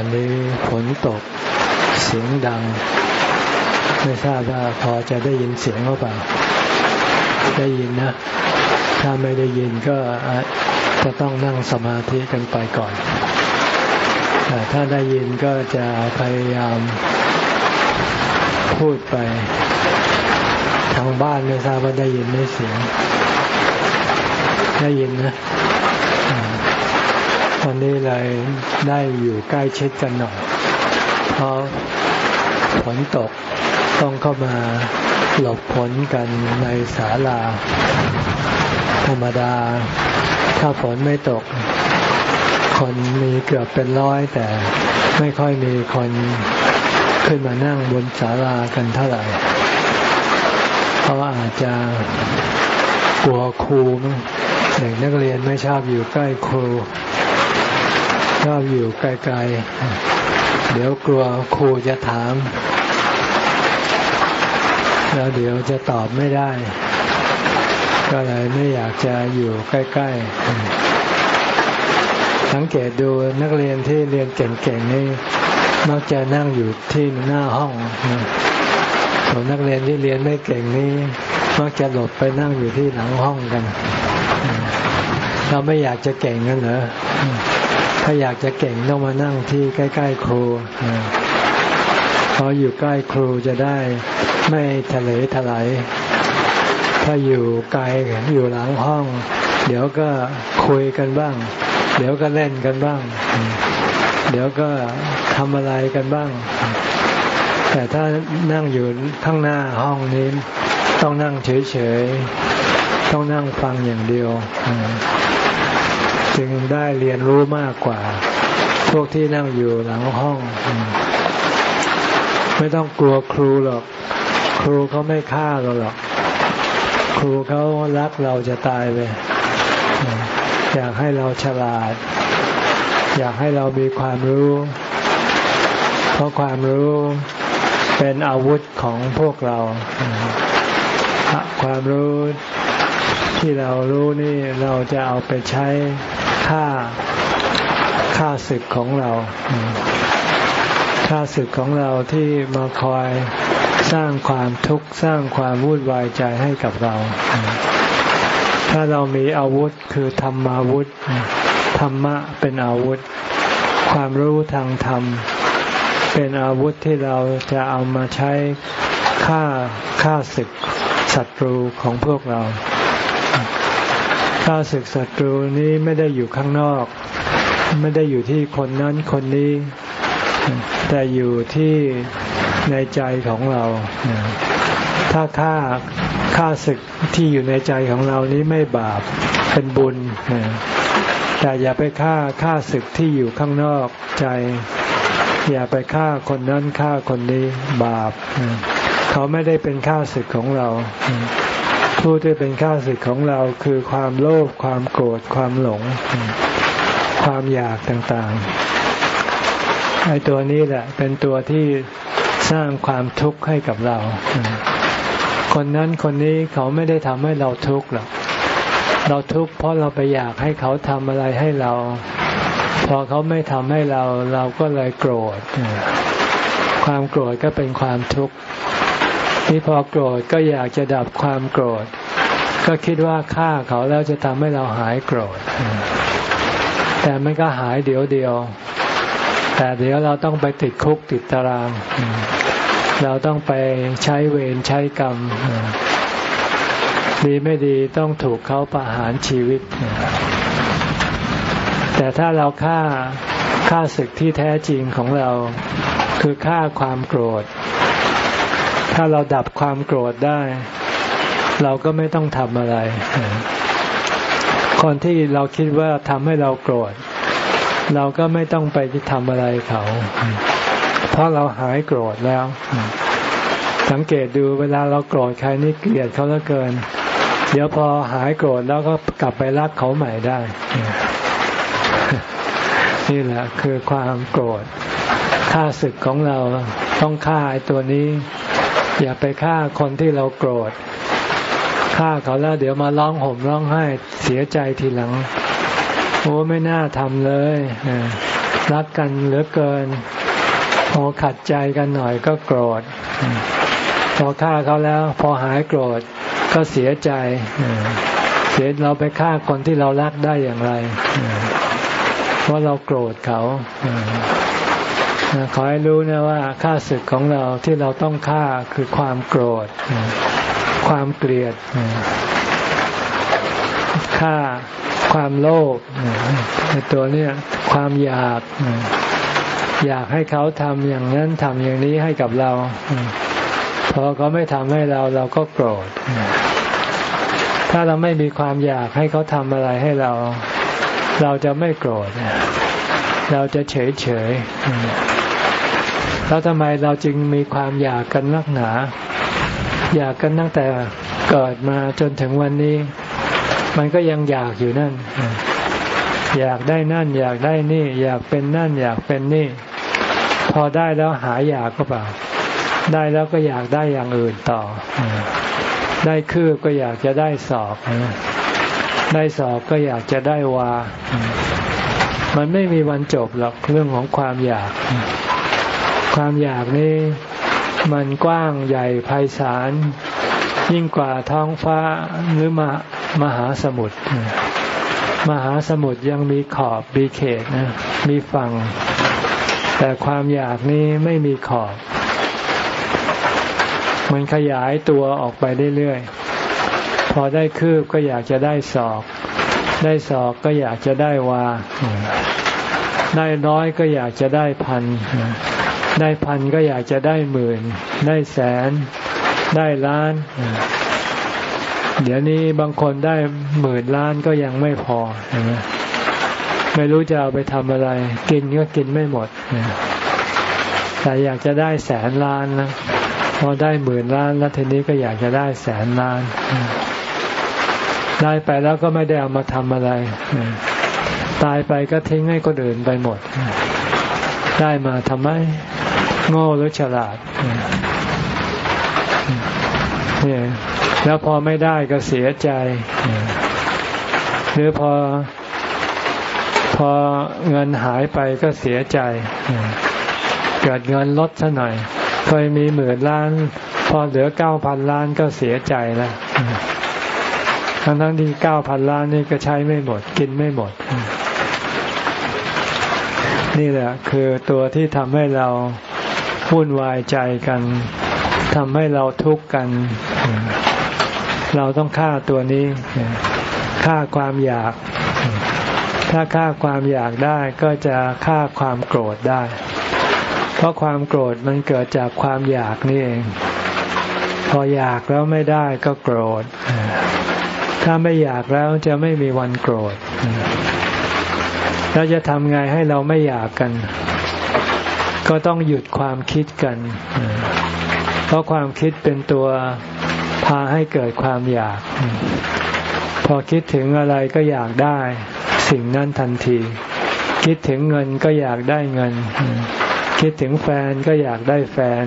วันนี้ฝนตกเสียงดัง ไม่ทราบว่าพอจะได้ยินเสียงหรือเปล่า ได้ยินนะ ถ้าไม่ได้ยินก็จะต้องนั่งสมาธิกันไปก่อนแต่ถ้าได้ยินก็จะพยายามพูดไป ทางบ้านไม่ทราบว่าได้ยินไม่เสียง ได้ยินนะ วันนี้เลยได้อยู่ใกล้ชิดกันหน่อย เพราะฝนตกต้องเข้ามาหลบฝนกันในศาลา ธรรมดา ถ้าฝนไม่ตก คนมีเกือบเป็นร้อยแต่ไม่ค่อยมีคนขึ้นมานั่งบนศาลากันเท่าไหร่ เพราะอาจจะกลัวครูเด็กนักเรียนไม่ชอบอยู่ใกล้ครู อบอยู่ไกลๆ เดี๋ยวกลัวครูจะถาม แล้วเดี๋ยวจะตอบไม่ได้ ก็เลยไม่อยากจะอยู่ใกล้ๆ สังเกตดูนักเรียนที่เรียนเก่งๆนี่มักจะนั่งอยู่ที่หน้าห้องส่วนนักเรียนที่เรียนไม่เก่งนี่มักจะหลบไปนั่งอยู่ที่หลังห้องกัน เราไม่อยากจะเก่งกันเหรอ ถ้าอยากจะเก่งต้องมานั่งที่ใกล้ ๆ ครูเพราะอยู่ใกล้ครูจะได้ไม่ทะเลทลายถ้าอยู่ไกลอยู่หลังห้อง เดี๋ยวก็คุยกันบ้าง เดี๋ยวก็เล่นกันบ้าง เดี๋ยวก็ทำอะไรกันบ้าง แต่ถ้านั่งอยู่ข้างหน้าห้องนี้ ต้องนั่งเฉยๆ ต้องนั่งฟังอย่างเดียว จึงได้เรียนรู้มากกว่า พวกที่นั่งอยู่หลังห้อง ไม่ต้องกลัวครูหรอก ครูเขาไม่ฆ่าเราหรอก ครูเขารักเราจะตายไปอยากให้เราฉลาด อยากให้เรามีความรู้ เพราะความรู้เป็นอาวุธของพวกเรา ความรู้ที่เรารู้นี่เราจะเอาไปใช้ ฆ่าฆ่าศึกของเราฆ่าศึกของเราที่มาคอยสร้างความทุกข์สร้างความวุ่นวายใจให้กับเรา ถ้าเรามีอาวุธคือธรรมาวุธ ธรรมะเป็นอาวุธ ความรู้ทางธรรม เป็นอาวุธที่เราจะเอามาใช้ฆ่าฆ่าศึกศัตรูของพวกเรา ข้าศึกศัตรูนี้ไม่ได้อยู่ข้างนอก ไม่ได้อยู่ที่คนนั้นคนนี้ แต่อยู่ที่ในใจของเรา ถ้าฆ่าฆ่าศึกที่อยู่ในใจของเรานี้ไม่บาปเป็นบุญ แต่อย่าไปฆ่าฆ่าศึกที่อยู่ข้างนอกใจ อย่าไปฆ่าคนนั้นฆ่าคนนี้บาป เขาไม่ได้เป็นฆ่าศึกของเรา ผู้ที่เป็นข้าศึกของเราคือความโลภความโกรธความหลง ความอยากต่างๆไอ้ตัวนี้แหละ เป็นตัวที่สร้างความทุกข์ให้กับเรา คนนั้นคนนี้เขาไม่ได้ทำให้เราทุกข์หรอกเราทุกข์เพราะเราไปอยากให้เขาทำอะไรให้เรา พอเขาไม่ทำให้เรา เราก็เลยโกรธความโกรธก็เป็นความทุกข์ ที่พอโกรธก็อยากจะดับความโกรธ ก็คิดว่าฆ่าเขาแล้วจะทำให้เราหายโกรธ แต่มันก็หายเดี๋ยวเดียว แต่เดี๋ยวเราต้องไปติดคุกติดตาราง เราต้องไปใช้เวรใช้กรรม ดีไม่ดีต้องถูกเขาประหารชีวิต แต่ถ้าเราฆ่าฆ่าศึกที่แท้จริงของเรา คือฆ่าความโกรธ ถ้าเราดับความโกรธได้ เราก็ไม่ต้องทำอะไร คนที่เราคิดว่าทำให้เราโกรธ เราก็ไม่ต้องไปทำอะไรเขา เพราะเราหายโกรธแล้ว สังเกตดูเวลาเราโกรธใครนี่เกลียดเขาเหลือเกิน เดี๋ยวพอหายโกรธแล้วก็กลับไปรักเขาใหม่ได้ นี่แหละคือความโกรธฆ่าศึกของเราต้องฆ่าไอ้ตัวนี้ อย่าไปฆ่าคนที่เราโกรธฆ่าเขาแล้วเดี๋ยวมาร้องห่มร้องไห้เสียใจทีหลัง โอ้ไม่น่าทำเลยรักกันเหลือเกินพอขัดใจกันหน่อยก็โกรธพอฆ่าเขาแล้ว พอหายโกรธก็เสียใจเสียเราไปฆ่าคนที่เรารักได้อย่างไรเพราะเราโกรธเขา ขอให้รู้นะว่าค่าศึกของเราที่เราต้องฆ่าคือความโกรธ ความเกลียดฆ่าความโลภในตัวเนี้ยความอยากอยากให้เขาทำอย่างนั้นทำอย่างนี้ให้กับเราพอเขาไม่ทำให้เราเราก็โกรธ ถ้าเราไม่มีความอยากให้เขาทำอะไรให้เรา เราจะไม่โกรธ เราจะเฉยเฉย แล้วทำไมเราจึงมีความอยากกันนักหนา อยากกันตั้งแต่เกิดมาจนถึงวันนี้ มันก็ยังอยากอยู่นั่น อยากได้นั่น อยากได้นี่ อยากเป็นนั่น อยากเป็นนี่ พอได้แล้วหายอยากก็เปล่า ได้แล้วก็อยากได้อย่างอื่นต่อ ได้คืบก็อยากจะได้สอบได้สอบก็อยากจะได้วา มันไม่มีวันจบหรอกเรื่องของความอยาก ความอยากนี้มันกว้างใหญ่ไพศาลยิ่งกว่าท้องฟ้าหรือมามหาสมุทรมหาสมุทรยังมีขอบมีเขตนะมีฝั่ง แต่ความอยากนี้ไม่มีขอบ มันขยายตัวออกไปเรื่อยๆพอได้คืบก็อยากจะได้ศอก ได้ศอกก็อยากจะได้วา ได้น้อยก็อยากจะได้พัน ได้พันก็อยากจะได้หมื่น ได้แสน ได้ล้าน เดี๋ยวนี้บางคนได้หมื่นล้านก็ยังไม่พอไม่รู้จะเอาไปทำอะไร กินก็กินไม่หมด แต่อยากจะได้แสนล้านนะพอได้หมื่นล้านแล้วทีนี้ก็อยากจะได้แสนล้าน ได้ไปแล้วก็ไม่ได้เอามาทำอะไร ตายไปก็ทิ้งให้คนอื่นไปหมด ได้มาทำไม โง่หรือฉลาดเนี่ยแล้วพอไม่ได้ก็เสียใจ หรือพอ พอเงินหายไปก็เสียใจ เกิดเงินลดซะหน่อย เคยมีหมื่นล้าน พอเหลือเก้าพันล้านก็เสียใจแล้วทั้งทั้งที่เก้าพันล้านนี่ก็ใช้ไม่หมด กินไม่หมด นี่แหละ คือตัวที่ทำให้เรา วุ่นวายใจกันทำให้เราทุกข์กัน เราต้องฆ่าตัวนี้ฆ่าความอยาก ถ้าฆ่าความอยากได้ก็จะฆ่าความโกรธได้ เพราะความโกรธมันเกิดจากความอยากนี่เอง พออยากแล้วไม่ได้ก็โกรธ ถ้าไม่อยากแล้วจะไม่มีวันโกรธเราจะทำไงให้เราไม่อยากกัน ก็ต้องหยุดความคิดกัน เพราะความคิดเป็นตัวพาให้เกิดความอยาก พอคิดถึงอะไรก็อยากได้ สิ่งนั้นทันที คิดถึงเงินก็อยากได้เงิน คิดถึงแฟนก็อยากได้แฟน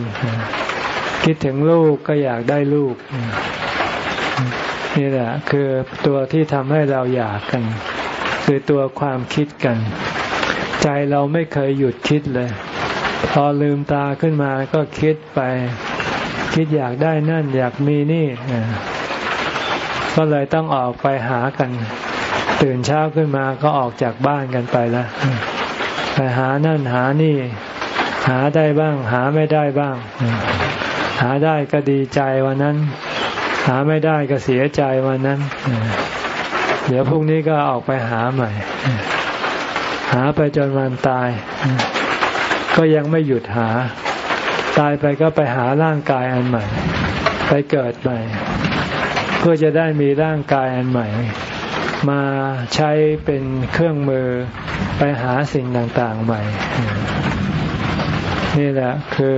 คิดถึงลูกก็อยากได้ลูก นี่แหละ คือตัวที่ทำให้เราอยากกัน คือตัวความคิดกัน ใจเราไม่เคยหยุดคิดเลย พอลืมตาขึ้นมาก็คิดไป คิดอยากได้นั่นอยากมีนี่ ก็เลยต้องออกไปหากัน ตื่นเช้าขึ้นมาก็ออกจากบ้านกันไปแล้วไปหานั่นหานี่ หาได้บ้าง หาไม่ได้บ้าง หาได้ก็ดีใจวันนั้น หาไม่ได้ก็เสียใจวันนั้น เดี๋ยวพรุ่งนี้ก็ออกไปหาใหม่ หาไปจนวันตาย ก็ยังไม่หยุดหา ตายไปก็ไปหาร่างกายอันใหม่ ไปเกิดใหม่ เพื่อจะได้มีร่างกายอันใหม่ มาใช้เป็นเครื่องมือไปหาสิ่งต่างๆใหม่ นี่แหละคือ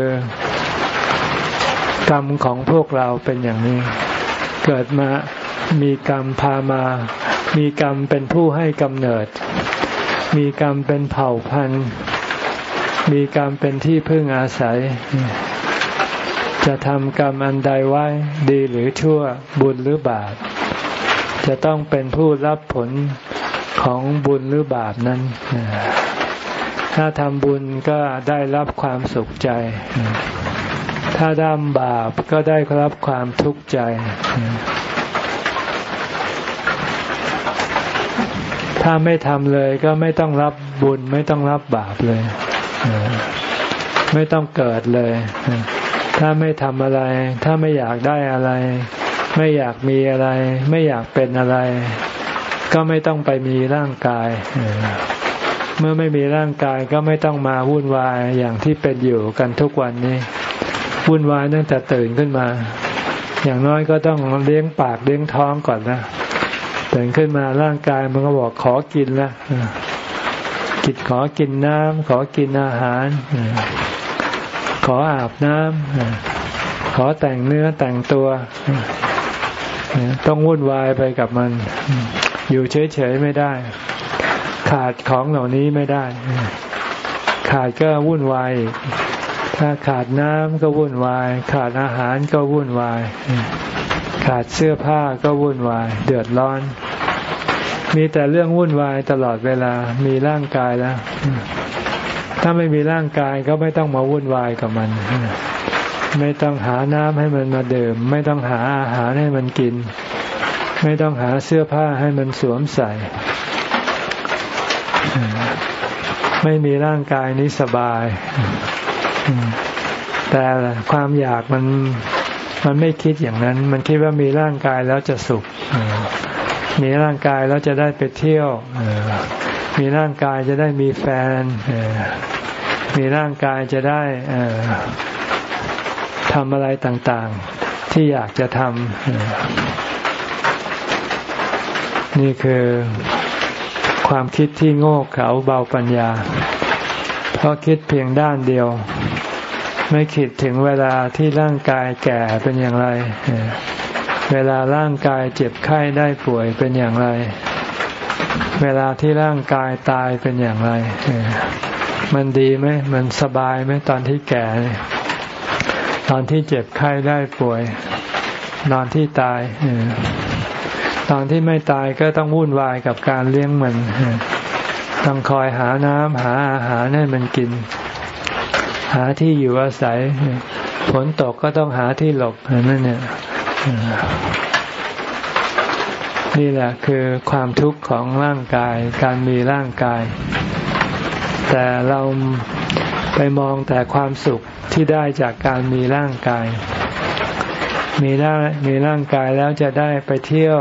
กรรมของพวกเราเป็นอย่างนี้ เกิดมามีกรรมพามา มีกรรมเป็นผู้ให้กำเนิด มีกรรมเป็นเผ่าพันธุ์ มีกรรมเป็นที่พึ่งอาศัย จะทำกรรมอันใดไว้ดีหรือชั่วบุญหรือบาป จะต้องเป็นผู้รับผลของบุญหรือบาปนั้น ถ้าทำบุญก็ได้รับความสุขใจ ถ้าทำบาปก็ได้รับความทุกข์ใจ ถ้าไม่ทำเลยก็ไม่ต้องรับบุญไม่ต้องรับบาปเลย ไม่ต้องเกิดเลย ถ้าไม่ทำอะไร ถ้าไม่อยากได้อะไร ไม่อยากมีอะไร ไม่อยากเป็นอะไร ก็ไม่ต้องไปมีร่างกาย เมื่อไม่มีร่างกายก็ไม่ต้องมาวุ่นวายอย่างที่เป็นอยู่กันทุกวันนี้ วุ่นวายตั้งแต่ตื่นขึ้นมา อย่างน้อยก็ต้องเลี้ยงปากเลี้ยงท้องก่อนนะตื่นขึ้นมาร่างกายมันก็บอกขอกินแล้ว กิดขอกินน้ำขอกินอาหาร ขออาบน้ำขอแต่งเนื้อแต่งตัวต้องวุ่นวายไปกับมัน อยู่เฉยๆไม่ได้ ขาดของเหล่านี้ไม่ได้ ขาดก็วุ่นวาย ถ้าขาดน้ำก็วุ่นวาย ขาดอาหารก็วุ่นวาย ขาดเสื้อผ้าก็วุ่นวาย เดือดร้อน มีแต่เรื่องวุ่นวายตลอดเวลามีร่างกายแล้ว ถ้าไม่มีร่างกายก็ไม่ต้องมาวุ่นวายกับมัน ไม่ต้องหาน้ำให้มันมาดื่ม ไม่ต้องหาอาหารให้มันกิน ไม่ต้องหาเสื้อผ้าให้มันสวมใส่ ไม่มีร่างกายนี้สบาย แต่ความอยากมันมันไม่คิดอย่างนั้น มันคิดว่ามีร่างกายแล้วจะสุข มีร่างกายแล้วจะได้ไปเที่ยว มีร่างกายจะได้มีแฟน มีร่างกายจะได้ทำอะไรต่างๆ ที่อยากจะทำ นี่คือความคิดที่โง่เขลาเบาปัญญา เพราะคิดเพียงด้านเดียว ไม่คิดถึงเวลาที่ร่างกายแก่เป็นอย่างไร เวลาร่างกายเจ็บไข้ได้ป่วยเป็นอย่างไร เวลาที่ร่างกายตายเป็นอย่างไร มันดีไหมมันสบายไหมตอนที่แก่ ตอนที่เจ็บไข้ได้ป่วย นอนที่ตายตอนที่ไม่ตายก็ต้องวุ่นวายกับการเลี้ยงมันต้องคอยหาน้ำหาอาหารให้มันกิน หาที่อยู่อาศัยฝนตกก็ต้องหาที่หลบนั่นเนี่ย นี่แหละคือความทุกข์ของร่างกาย การมีร่างกาย แต่เราไปมองแต่ความสุขที่ได้จากการมีร่างกาย มีร่างมีร่างกายแล้วจะได้ไปเที่ยว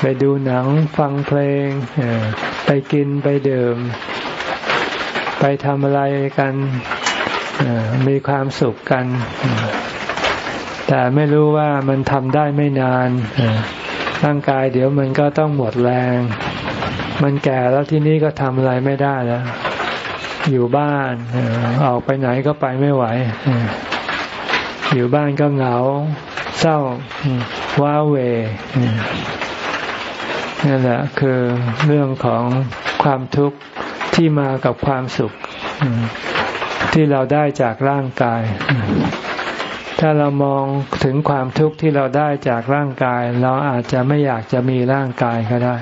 ไปดูหนังฟังเพลง ไปกินไปดื่ม ไปทำอะไรกันมีความสุขกัน แต่ไม่รู้ว่ามันทำได้ไม่นานร่างกายเดี๋ยวมันก็ต้องหมดแรง มันแก่แล้วที่นี้ก็ทำอะไรไม่ได้แล้ว อยู่บ้านออกไปไหนก็ไปไม่ไหว อยู่บ้านก็เหงา เศร้าว้าเวนี่นแหละคือเรื่องของความทุกข์ที่มากับความสุขที่เราได้จากร่างกาย ถ้าเรามองถึงความทุกข์ที่เราได้จากร่างกาย เราอาจจะไม่อยากจะมีร่างกายก็ได้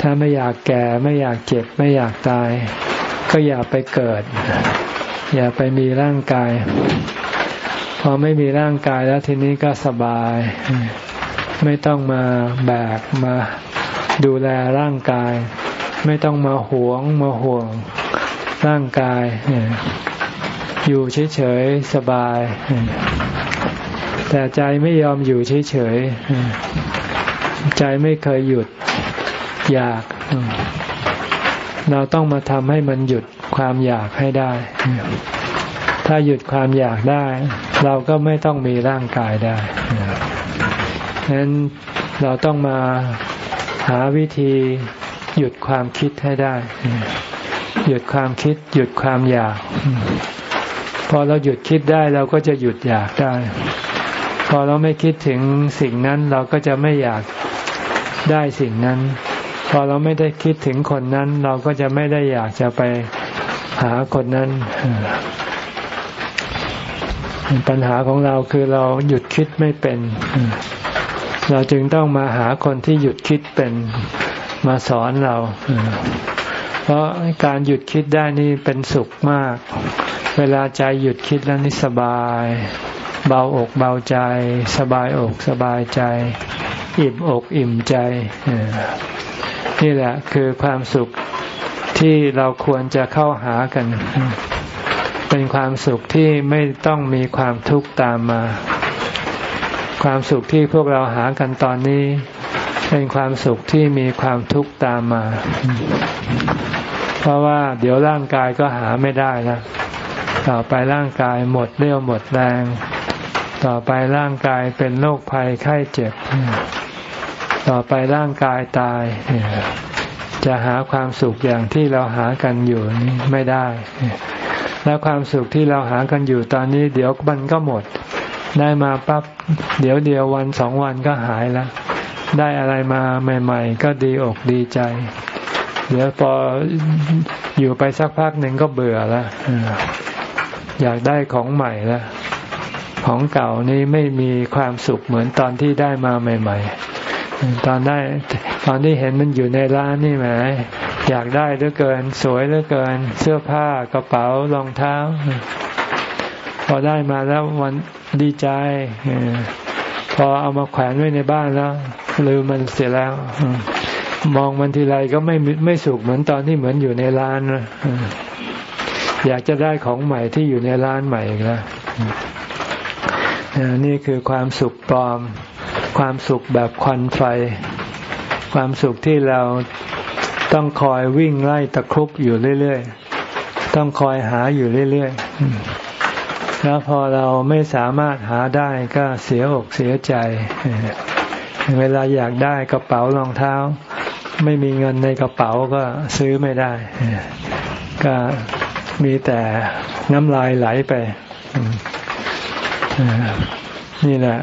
ถ้าไม่อยากแก่ไม่อยากเจ็บ ไม่อยากตาย ก็อย่าไปเกิด อย่าไปมีร่างกาย พอไม่มีร่างกายแล้วทีนี้ก็สบาย ไม่ต้องมาแบกมาดูแลร่างกาย ไม่ต้องมาหวงมาห่วงร่างกาย อยู่เฉยๆสบาย แต่ใจไม่ยอมอยู่เฉยๆใจไม่เคยหยุดอยาก เราต้องมาทำให้มันหยุดความอยากให้ได้ ถ้าหยุดความอยากได้ เราก็ไม่ต้องมีร่างกายได้ฉะนั้นเราต้องมาหาวิธีหยุดความคิดให้ได้ หยุดความคิด หยุดความอยาก พอเราหยุดคิดได้เราก็จะหยุดอยากได้ พอเราไม่คิดถึงสิ่งนั้นเราก็จะไม่อยากได้สิ่งนั้น พอเราไม่ได้คิดถึงคนนั้น เราก็จะไม่ได้อยากจะไปหาคนนั้น ปัญหาของเราคือเราหยุดคิดไม่เป็น เราจึงต้องมาหาคนที่หยุดคิดเป็นมาสอนเรา พราะการหยุดคิดได้นี่เป็นสุขมาก เวลาใจหยุดคิดแล้วนี่สบาย เบาอกเบาใจ สบายอกสบายใจ อิ่มอกอิ่มใจ นี่แหละคือความสุขที่เราควรจะเข้าหากัน เป็นความสุขที่ไม่ต้องมีความทุกข์ตามมา ความสุขที่พวกเราหากันตอนนี้ เป็นความสุขที่มีความทุกข์ตามมา เพราะว่าเดี๋ยวร่างกายก็หาไม่ได้แล้วต่อไปร่างกายหมดเรี่ยวหมดแรง ต่อไปร่างกายเป็นโรคภัยไข้เจ็บ ต่อไปร่างกายตาย จะหาความสุขอย่างที่เราหากันอยู่นี้ไม่ได้ แล้วความสุขที่เราหากันอยู่ตอนนี้ เดี๋ยวมันก็หมด ได้มาปั๊บเดี๋ยวเดียววันสองวันก็หายแล้ว ได้อะไรมาใหม่ ๆ ก็ดีอกดีใจ เดี๋ยวพออยู่ไปสักพักหนึ่งก็เบื่อแล้วอยากได้ของใหม่แล้วของเก่านี้ไม่มีความสุขเหมือนตอนที่ได้มาใหม่ ๆ ตอนได้ ตอนที่เห็นมันอยู่ในร้านนี่แหมอยากได้เหลือเกิน สวยเหลือเกิน เสื้อผ้ากระเป๋ารองเท้า พอได้มาแล้ววันดีใจพอเอามาแขวนไว้ในบ้านแล้วลืมมันเสียแล้ว มองมันทีไรก็ไม่ไม่สุขเหมือนตอนที่เหมือนอยู่ในร้านนะอยากจะได้ของใหม่ที่อยู่ในร้านใหม่อีกแล้วนี่คือความสุขปลอม ความสุขแบบควันไฟ ความสุขที่เราต้องคอยวิ่งไล่ตะครุบอยู่เรื่อยๆ ต้องคอยหาอยู่เรื่อยๆ แล้วพอเราไม่สามารถหาได้ก็เสียอกเสียใจ เวลาอยากได้กระเป๋ารองเท้า ไม่มีเงินในกระเป๋าก็ซื้อไม่ได้ ก็มีแต่น้ำลายไหลไป นี่แหละ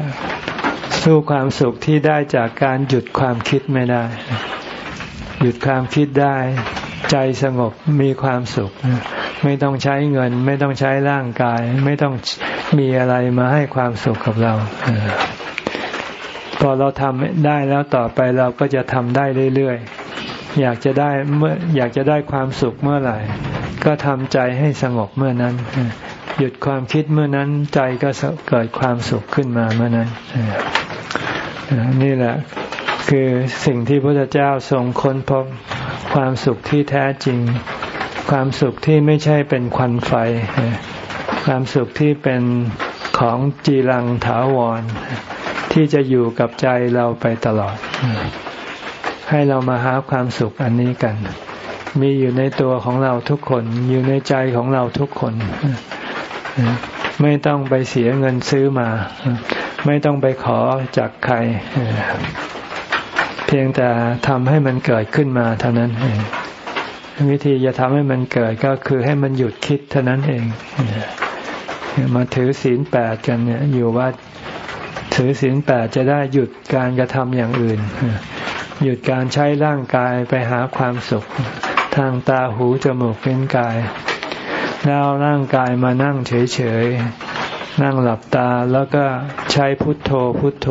สู้ความสุขที่ได้จากการหยุดความคิดไม่ได้ หยุดความคิดได้ ใจสงบมีความสุข ไม่ต้องใช้เงิน ไม่ต้องใช้ร่างกาย ไม่ต้องมีอะไรมาให้ความสุขกับเรา พอเราทำได้แล้วต่อไปเราก็จะทำได้เรื่อยๆ อยากจะได้เมื่ออยากจะได้ความสุขเมื่อไหร่ ก็ทำใจให้สงบเมื่อนั้น หยุดความคิดเมื่อนั้นใจก็เกิดความสุขขึ้นมาเมื่อนั้น นี่แหละคือสิ่งที่พระพุทธเจ้าทรงค้นพบความสุขที่แท้จริง ความสุขที่ไม่ใช่เป็นควันไฟ ความสุขที่เป็นของจีรังถาวร ที่จะอยู่กับใจเราไปตลอด ให้เรามาหาความสุขอันนี้กัน มีอยู่ในตัวของเราทุกคน อยู่ในใจของเราทุกคน ไม่ต้องไปเสียเงินซื้อมา ไม่ต้องไปขอจากใคร เพียงแต่ทำให้มันเกิดขึ้นมาเท่านั้นเองวิธีจะทำให้มันเกิดก็คือให้มันหยุดคิดเท่านั้นเองมาถือศีลแปดกันเนี่ยอยู่ว่า ถือศีลแปดจะได้หยุดการกระทำอย่างอื่น หยุดการใช้ร่างกายไปหาความสุข ทางตาหูจมูกเล่นกาย แล้วร่างกายมานั่งเฉยๆ นั่งหลับตาแล้วก็ใช้พุทโธพุทโธ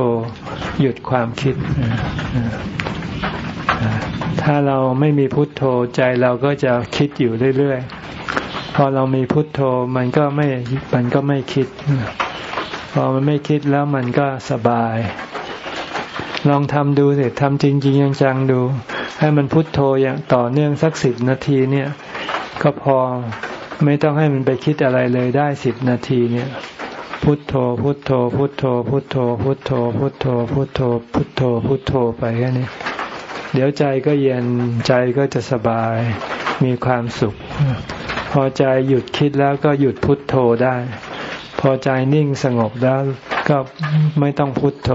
หยุดความคิด ถ้าเราไม่มีพุทโธใจเราก็จะคิดอยู่เรื่อยๆ พอเรามีพุทโธมันก็ไม่มันก็ไม่คิด อมันไม่คิดแล้วมันก็สบาย ลองทำดูสิทำจริงๆจังๆดู ให้มันพุทโธอย่างต่อเนื่องสักสิบนาทีเนี่ย ก็พอไม่ต้องให้มันไปคิดอะไรเลยได้สิบนาทีเนี่ยพุทโธ พุทโธ พุทโธ พุทโธ พุทโธ พุทโธ พุทโธ พุทโธ พุทโธไปแค่นี้เดี๋ยวใจก็เย็นใจก็จะสบายมีความสุข พอใจหยุดคิดแล้วก็หยุดพุทโธได้ พอใจนิ่งสงบแล้วก็ไม่ต้องพุทโธ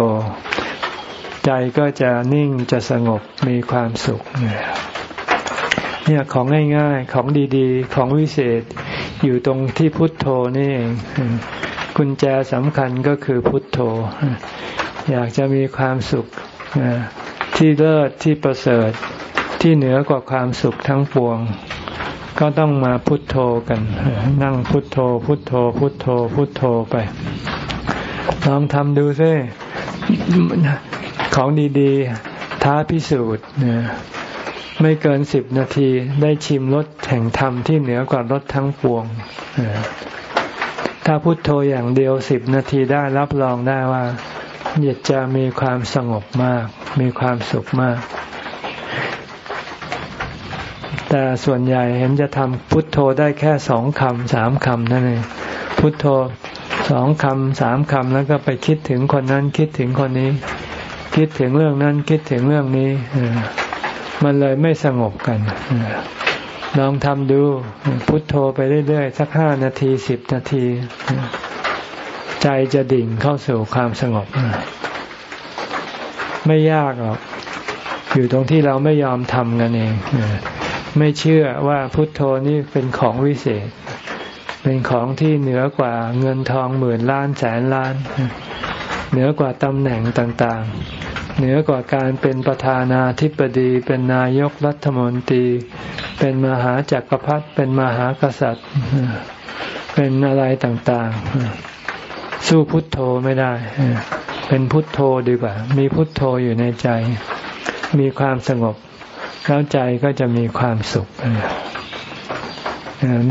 ใจก็จะนิ่งจะสงบมีความสุข เนี่ยของง่ายๆของดีๆ ของวิเศษอยู่ตรงที่พุทโธนี่เองกุญแจสำคัญก็คือพุทโธ อยากจะมีความสุขที่เลิศที่ประเสริฐที่เหนือกว่าความสุขทั้งปวง ก็ต้องมาพุทโธกัน นั่งพุทโธ พุทโธ พุทโธ พุทโธไป ลองทำดูซิของดีๆ ท้าพิสูจน์ไม่เกินสิบนาทีได้ชิมรสแห่งธรรมที่เหนือกว่ารสทั้งปวง ถ้าพุโทโธอย่างเดียวสิบนาทีได้รับรองได้ว่าจะมีความสงบมาก มีความสุขมาก แต่ส่วนใหญ่เห็นจะทำพุทโธได้แค่สองคำสามคำนั่นเองพุทโธสองคำสามคำแล้วก็ไปคิดถึงคนนั้นคิดถึงคนนี้ คิดถึงเรื่องนั้นคิดถึงเรื่องนี้มันเลยไม่สงบกันลองทำดูพุทโธไปเรื่อยๆ สักห้านาทีสิบนาที ใจจะดิ่งเข้าสู่ความสงบ ไม่ยากหรอกอยู่ตรงที่เราไม่ยอมทำกันเอง ไม่เชื่อว่าพุทโธนี่เป็นของวิเศษ เป็นของที่เหนือกว่าเงินทองหมื่นล้านแสนล้าน เหนือกว่าตำแหน่งต่างๆ เหนือกว่าการเป็นประธานาธิบดี เป็นนายกรัฐมนตรี เป็นมหาจักรพรรดิเป็นมหากษัตริย์ เป็นอะไรต่างๆ สู้พุทโธไม่ได้ เป็นพุทโธดีกว่า มีพุทโธอยู่ในใจ มีความสงบ แล้วใจก็จะมีความสุข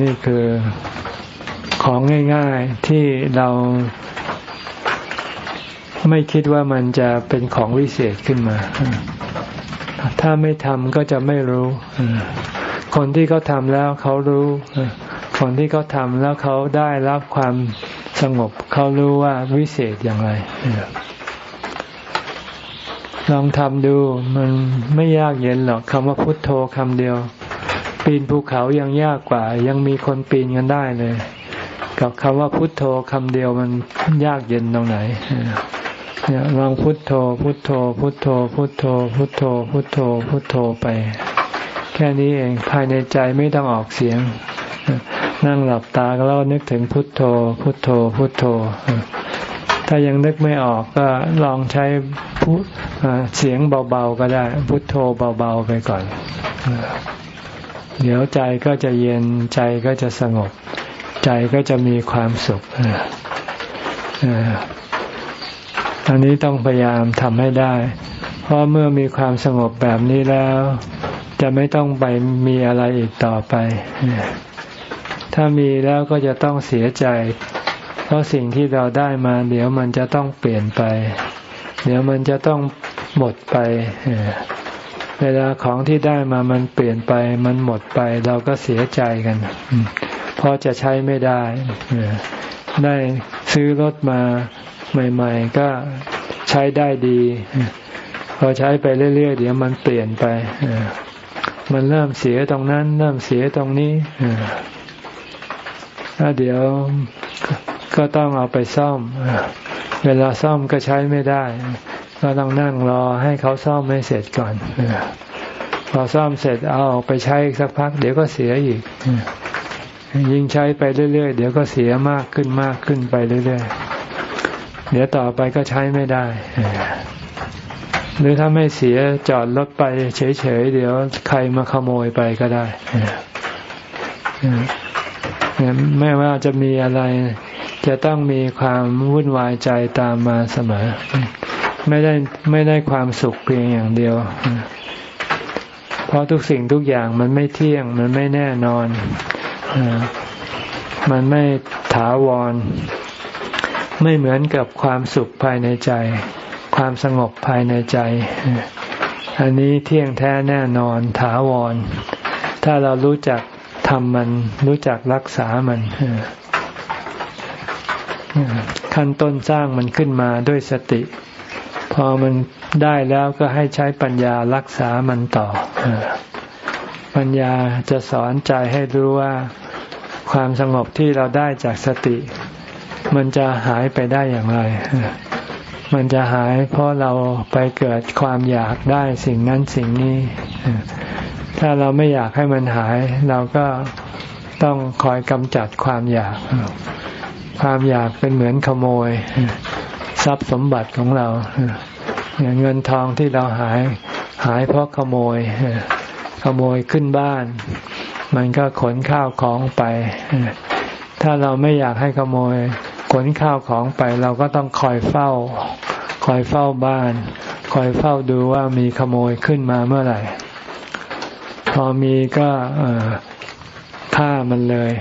นี่คือของง่าย ๆที่เราไม่คิดว่ามันจะเป็นของวิเศษขึ้นมา ถ้าไม่ทำก็จะไม่รู้ คนที่เขาทำแล้วเขารู้ คนที่เขาทำแล้วเขาได้รับความสงบ เขารู้ว่าวิเศษอย่างไร ลองทำดูมันไม่ยากเย็นหรอกคำว่าพุทโธคำเดียว ปีนภูเขายังยากกว่า ยังมีคนปีนกันได้เลย กับคำว่าพุทโธคำเดียวมันยากเย็นตรงไหนเนี่ยลองพุทโธ พุทโธ พุทโธ พุทโธ พุทโธ พุทโธ พุทโธไป แค่นี้เองภายในใจไม่ต้องออกเสียง นั่งหลับตาแล้วนึกถึงพุทโธ พุทโธ พุทโธ ถ้ายังนึกไม่ออกก็ลองใช้พุเสียงเบาๆก็ได้ พุทโธเบาๆไปก่อน เดี๋ยวใจก็จะเย็นใจก็จะสงบ ใจก็จะมีความสุขอันนี้ต้องพยายามทำให้ได้ เพราะเมื่อมีความสงบแบบนี้แล้ว จะไม่ต้องไปมีอะไรอีกต่อไป ถ้ามีแล้วก็จะต้องเสียใจ เพราะสิ่งที่เราได้มา เดี๋ยวมันจะต้องเปลี่ยนไป เดี๋ยวมันจะต้องหมดไป เวลาของที่ได้มามันเปลี่ยนไป มันหมดไป เราก็เสียใจกันเพราะจะใช้ไม่ได้ ได้ซื้อรถมาใหม่ ๆ ก็ใช้ได้ดี พอใช้ไปเรื่อยๆเดี๋ยวมันเปลี่ยนไปมันเริ่มเสียตรงนั้น เริ่มเสียตรงนี้แล้วเดี๋ยว ก็ต้องเอาไปซ่อม เวลาซ่อมก็ใช้ไม่ได้ ก็ต้องนั่งรอให้เขาซ่อมไม่เสร็จก่อนพอซ่อมเสร็จเอาออกไปใช้สักพัก เดี๋ยวก็เสียอีก ยิ่งใช้ไปเรื่อยๆ เดี๋ยวก็เสียมากขึ้นมากขึ้นไปเรื่อยๆ เดี๋ยวต่อไปก็ใช้ไม่ได้ หรือถ้าไม่เสียจอดรถไปเฉยๆ เดี๋ยวใครมาขโมยไปก็ได้ไม่ว่าจะมีอะไร จะต้องมีความวุ่นวายใจตามมาเสมอ ไม่ได้ไม่ได้ความสุขเพียงอย่างเดียว เพราะทุกสิ่งทุกอย่างมันไม่เที่ยง มันไม่แน่นอน มันไม่ถาวร ไม่เหมือนกับความสุขภายในใจ ความสงบภายในใจ อันนี้เที่ยงแท้แน่นอนถาวร ถ้าเรารู้จักทำมันรู้จักรักษามัน ขั้นต้นสร้างมันขึ้นมาด้วยสติ พอมันได้แล้วก็ให้ใช้ปัญญารักษามันต่อ ปัญญาจะสอนใจให้รู้ว่าความสงบที่เราได้จากสติ มันจะหายไปได้อย่างไร มันจะหายเพราะเราไปเกิดความอยากได้สิ่งนั้นสิ่งนี้ ถ้าเราไม่อยากให้มันหาย เราก็ต้องคอยกำจัดความอยาก ความอยากเป็นเหมือนขโมย ทรัพย์สมบัติของเราเงินทองที่เราหายหายเพราะขโมย ขโมยขึ้นบ้าน มันก็ขนข้าวของไป ถ้าเราไม่อยากให้ขโมย ขนข้าวของไป เราก็ต้องคอยเฝ้า คอยเฝ้าบ้าน คอยเฝ้าดูว่ามีขโมยขึ้นมาเมื่อไหร่ พอมีก็ฆ่ามันเลย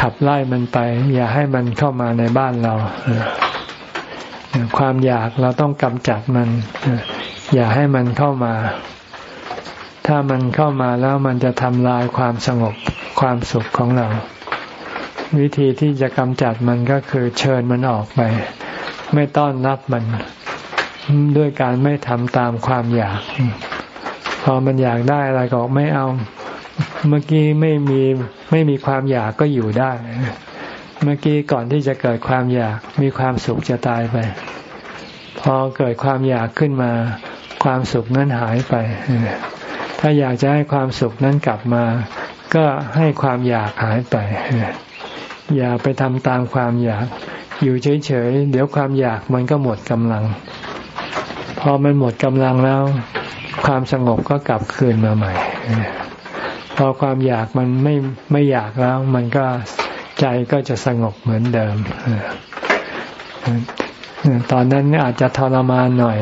ขับไล่มันไป อย่าให้มันเข้ามาในบ้านเรา ความอยากเราต้องกำจัดมัน อย่าให้มันเข้ามา ถ้ามันเข้ามาแล้วมันจะทำลายความสงบความสุขของเรา วิธีที่จะกำจัดมันก็คือเชิญมันออกไป ไม่ต้อนรับมัน ด้วยการไม่ทำตามความอยาก พอมันอยากได้อะไรก็ไม่เอา เมื่อกี้ไม่มีไม่มีความอยากก็อยู่ได้ เมื่อกี้ก่อนที่จะเกิดความอยากมีความสุขจะตายไป พอเกิดความอยากขึ้นมา ความสุขนั้นหายไป ถ้าอยากจะให้ความสุขนั้นกลับมา ก็ให้ความอยากหายไป อย่าไปทำตามความอยาก อยู่เฉยๆเดี๋ยวความอยากมันก็หมดกำลัง พอมันหมดกำลังแล้ว ความสงบก็กลับคืนมาใหม่ พอความอยากมันไม่ไม่อยากแล้ว มันก็ใจก็จะสงบเหมือนเดิมตอนนั้นอาจจะทรมานหน่อย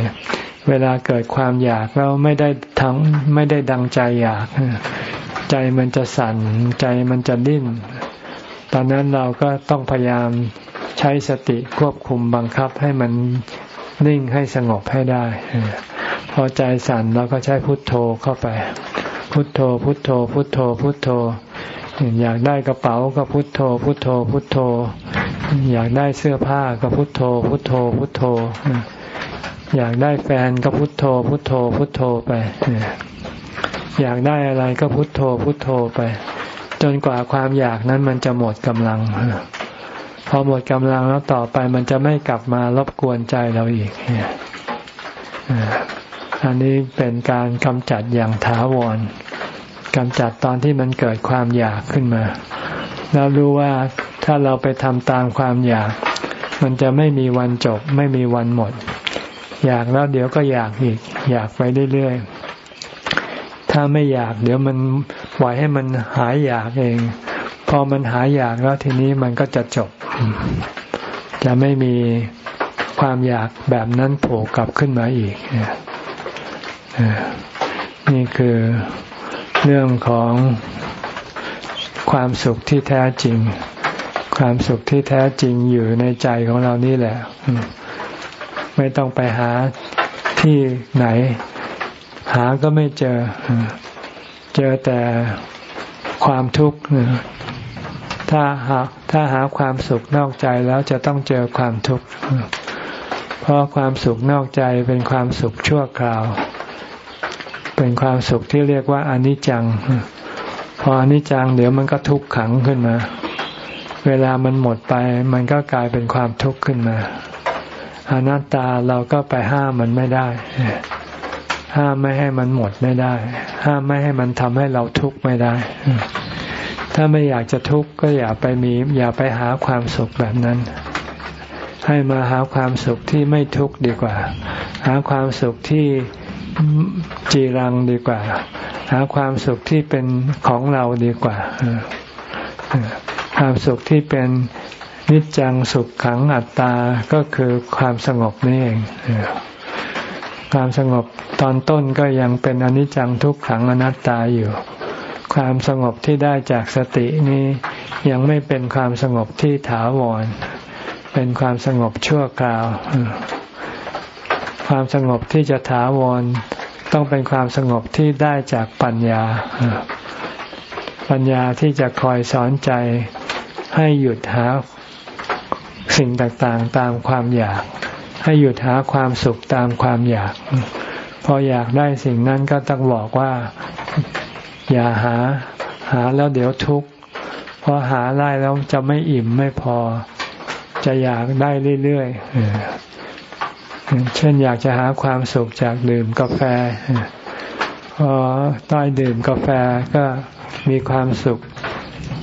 เวลาเกิดความอยากแล้วไม่ได้ทั้งไม่ได้ดังใจอยาก ใจมันจะสั่น ใจมันจะดิ้น ตอนนั้นเราก็ต้องพยายามใช้สติควบคุมบังคับให้มันนิ่งให้สงบให้ได้ พอใจสั่นเราก็ใช้พุทโธเข้าไป พุทโธ พุทโธ พุทโธ พุทโธ อยากได้กระเป๋าก็พุทโธ พุทโธ พุทโธ อยากได้เสื้อผ้าก็พุทโธ พุทโธ พุทโธ อยากได้แฟนก็พุทโธ พุทโธ พุทโธไป อยากได้อะไรก็พุทโธ พุทโธไป จนกว่าความอยากนั้นมันจะหมดกำลังพอหมดกำลังแล้วต่อไปมันจะไม่กลับมารบกวนใจเราอีก อันนี้เป็นการกำจัดอย่างถาวรกำจัดตอนที่มันเกิดความอยากขึ้นมา แล้วรู้ว่าถ้าเราไปทำตามความอยาก มันจะไม่มีวันจบ ไม่มีวันหมด อยากแล้วเดี๋ยวก็อยากอีก อยากไปเรื่อยๆถ้าไม่อยาก เดี๋ยวมันปล่อยให้มันหายอยากเอง พอมันหายอยากแล้วทีนี้มันก็จะจบ จะไม่มีความอยากแบบนั้นโผล่กลับขึ้นมาอีก นี่คือเรื่องของความสุขที่แท้จริง ความสุขที่แท้จริงอยู่ในใจของเรานี่แหละ ไม่ต้องไปหาที่ไหน หาก็ไม่เจอ เจอแต่ความทุกข์ถ้าหาถ้าหาความสุขนอกใจแล้วจะต้องเจอความทุกข์ เพราะความสุขนอกใจเป็นความสุขชั่วคราว เป็นความสุขที่เรียกว่าอนิจจัง พออนิจจังเดี๋ยวมันก็ทุกข์ขังขึ้นมา เวลามันหมดไป มันก็กลายเป็นความทุกข์ขึ้นมาอนัตตาเราก็ไปห้ามมันไม่ได้ ห้ามไม่ให้มันหมดไม่ได้ ห้ามไม่ให้มันทำให้เราทุกข์ไม่ได้ ถ้าไม่อยากจะทุกข์ก็อย่าไปมีอย่าไปหาความสุขแบบนั้น ให้มาหาความสุขที่ไม่ทุกข์ดีกว่า หาความสุขที่ จีรังดีกว่า หาความสุขที่เป็นของเราดีกว่าความสุขที่เป็นนิจจังสุขขังอัตตา ก็คือความสงบนี่เองความสงบตอนต้นก็ยังเป็นอนิจจังทุกขังอนัตตาอยู่ ความสงบที่ได้จากสตินี้ยังไม่เป็นความสงบที่ถาวร เป็นความสงบชั่วคราว ความสงบที่จะถาวรต้องเป็นความสงบที่ได้จากปัญญา ปัญญาที่จะคอยสอนใจให้หยุดหาสิ่งต่างๆ ตามความอยาก ให้หยุดหาความสุขตามความอยาก พออยากได้สิ่งนั้นก็ต้องบอกว่าอย่าหาหาแล้วเดี๋ยวทุกข์พอหาได้แล้วจะไม่อิ่มไม่พอ จะอยากได้เรื่อยๆ เช่นอยากจะหาความสุขจากดื่มกาแฟพอต้อยดื่มกาแฟก็มีความสุข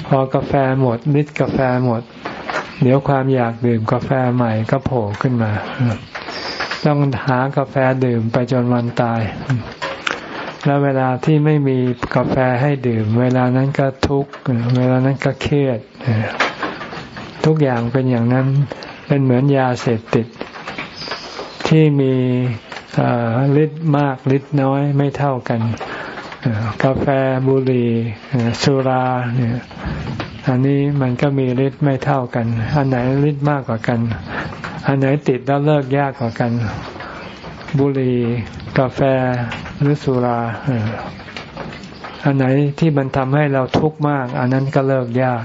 พอกาแฟหมดฤทธิ์กาแฟหมด เดี๋ยวความอยากดื่มกาแฟใหม่ก็โผล่ขึ้นมา ต้องหากาแฟดื่มไปจนวันตาย แล้วเวลาที่ไม่มีกาแฟให้ดื่ม เวลานั้นก็ทุกข์เวลานั้นก็เครียด ทุกอย่างเป็นอย่างนั้นเป็นเหมือนยาเสพติด ที่มีฤทธิ์มากฤทธิ์น้อยไม่เท่ากัน กาแฟบุหรี่สุราเนี่ยอันนี้มันก็มีฤทธิ์ไม่เท่ากัน อันไหนฤทธิ์มากกว่ากัน อันไหนติดแล้วเลิกยากกว่ากัน บุหรี่กาแฟหรือสุราอันไหนที่มันทำให้เราทุกข์มาก อันนั้นก็เลิกยาก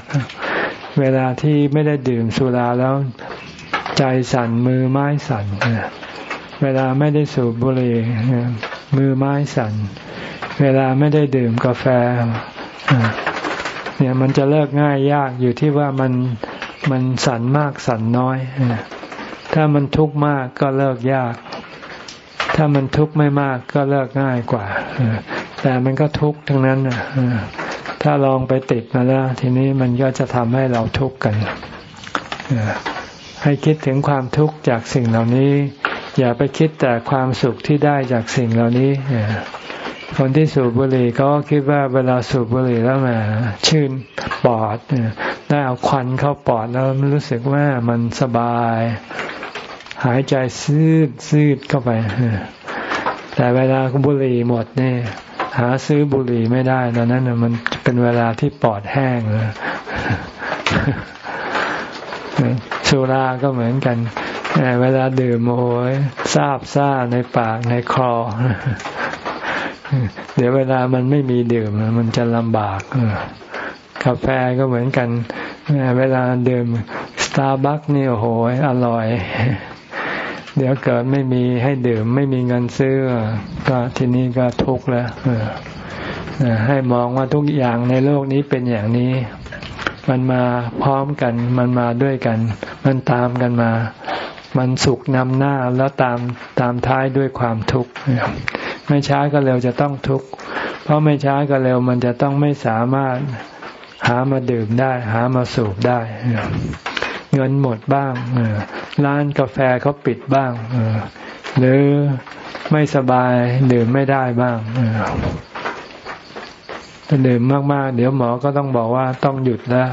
เวลาที่ไม่ได้ดื่มสุราแล้วใจสั่นมือไม้สั่น เวลาไม่ได้สูบบุหรี่มือไม้สั่น เวลาไม่ได้ดื่มกาแฟเนี่ยมันจะเลิกง่ายยากอยู่ที่ว่ามันมันสั่นมากสั่นน้อย ถ้ามันทุกข์มากก็เลิกยาก ถ้ามันทุกข์ไม่มากก็เลิกง่ายกว่า แต่มันก็ทุกข์ทั้งนั้นถ้าลองไปติดมาแล้ว ทีนี้มันก็จะทำให้เราทุกข์กันให้คิดถึงความทุกข์จากสิ่งเหล่านี้ อย่าไปคิดแต่ความสุขที่ได้จากสิ่งเหล่านี้คนที่สูบบุหรี่ก็คิดว่าเวลาสูบบุหรี่แล้วมาชื่นปอดได้เอาควันเข้าปอดแล้วรู้สึกว่ามันสบาย หายใจซืดซืดเข้าไป แต่เวลาบุหรี่หมดเนี่ยหาซื้อบุหรี่ไม่ได้ตอนนั้นมันเป็นเวลาที่ปอดแห้งสุราก็เหมือนกัน เวลาดื่มโอ้ยซาบซ่าในปากในคอ เดี๋ยวเวลามันไม่มีดื่มมันจะลำบากกาแฟก็เหมือนกัน เวลาดื่มสตาร์บัคนี่โอ้โหอร่อย เดี๋ยวเกิดไม่มีให้ดื่มไม่มีเงินซื้อ ก็ทีนี้ก็ทุกข์แล้วให้มองว่าทุกอย่างในโลกนี้เป็นอย่างนี้ มันมาพร้อมกัน มันมาด้วยกัน มันตามกันมา มันสุขนำหน้าแล้วตามตามท้ายด้วยความทุกข์ไม่ช้าก็เร็วจะต้องทุกข์เพราะไม่ช้าก็เร็วมันจะต้องไม่สามารถหามาดื่มได้ หามาสูบได้ เงินหมดบ้างร้านกาแฟเขาปิดบ้างหรือไม่สบายดื่มไม่ได้บ้างถ้าดื่มมาก ๆ เดี๋ยวหมอก็ต้องบอกว่าต้องหยุดแล้ว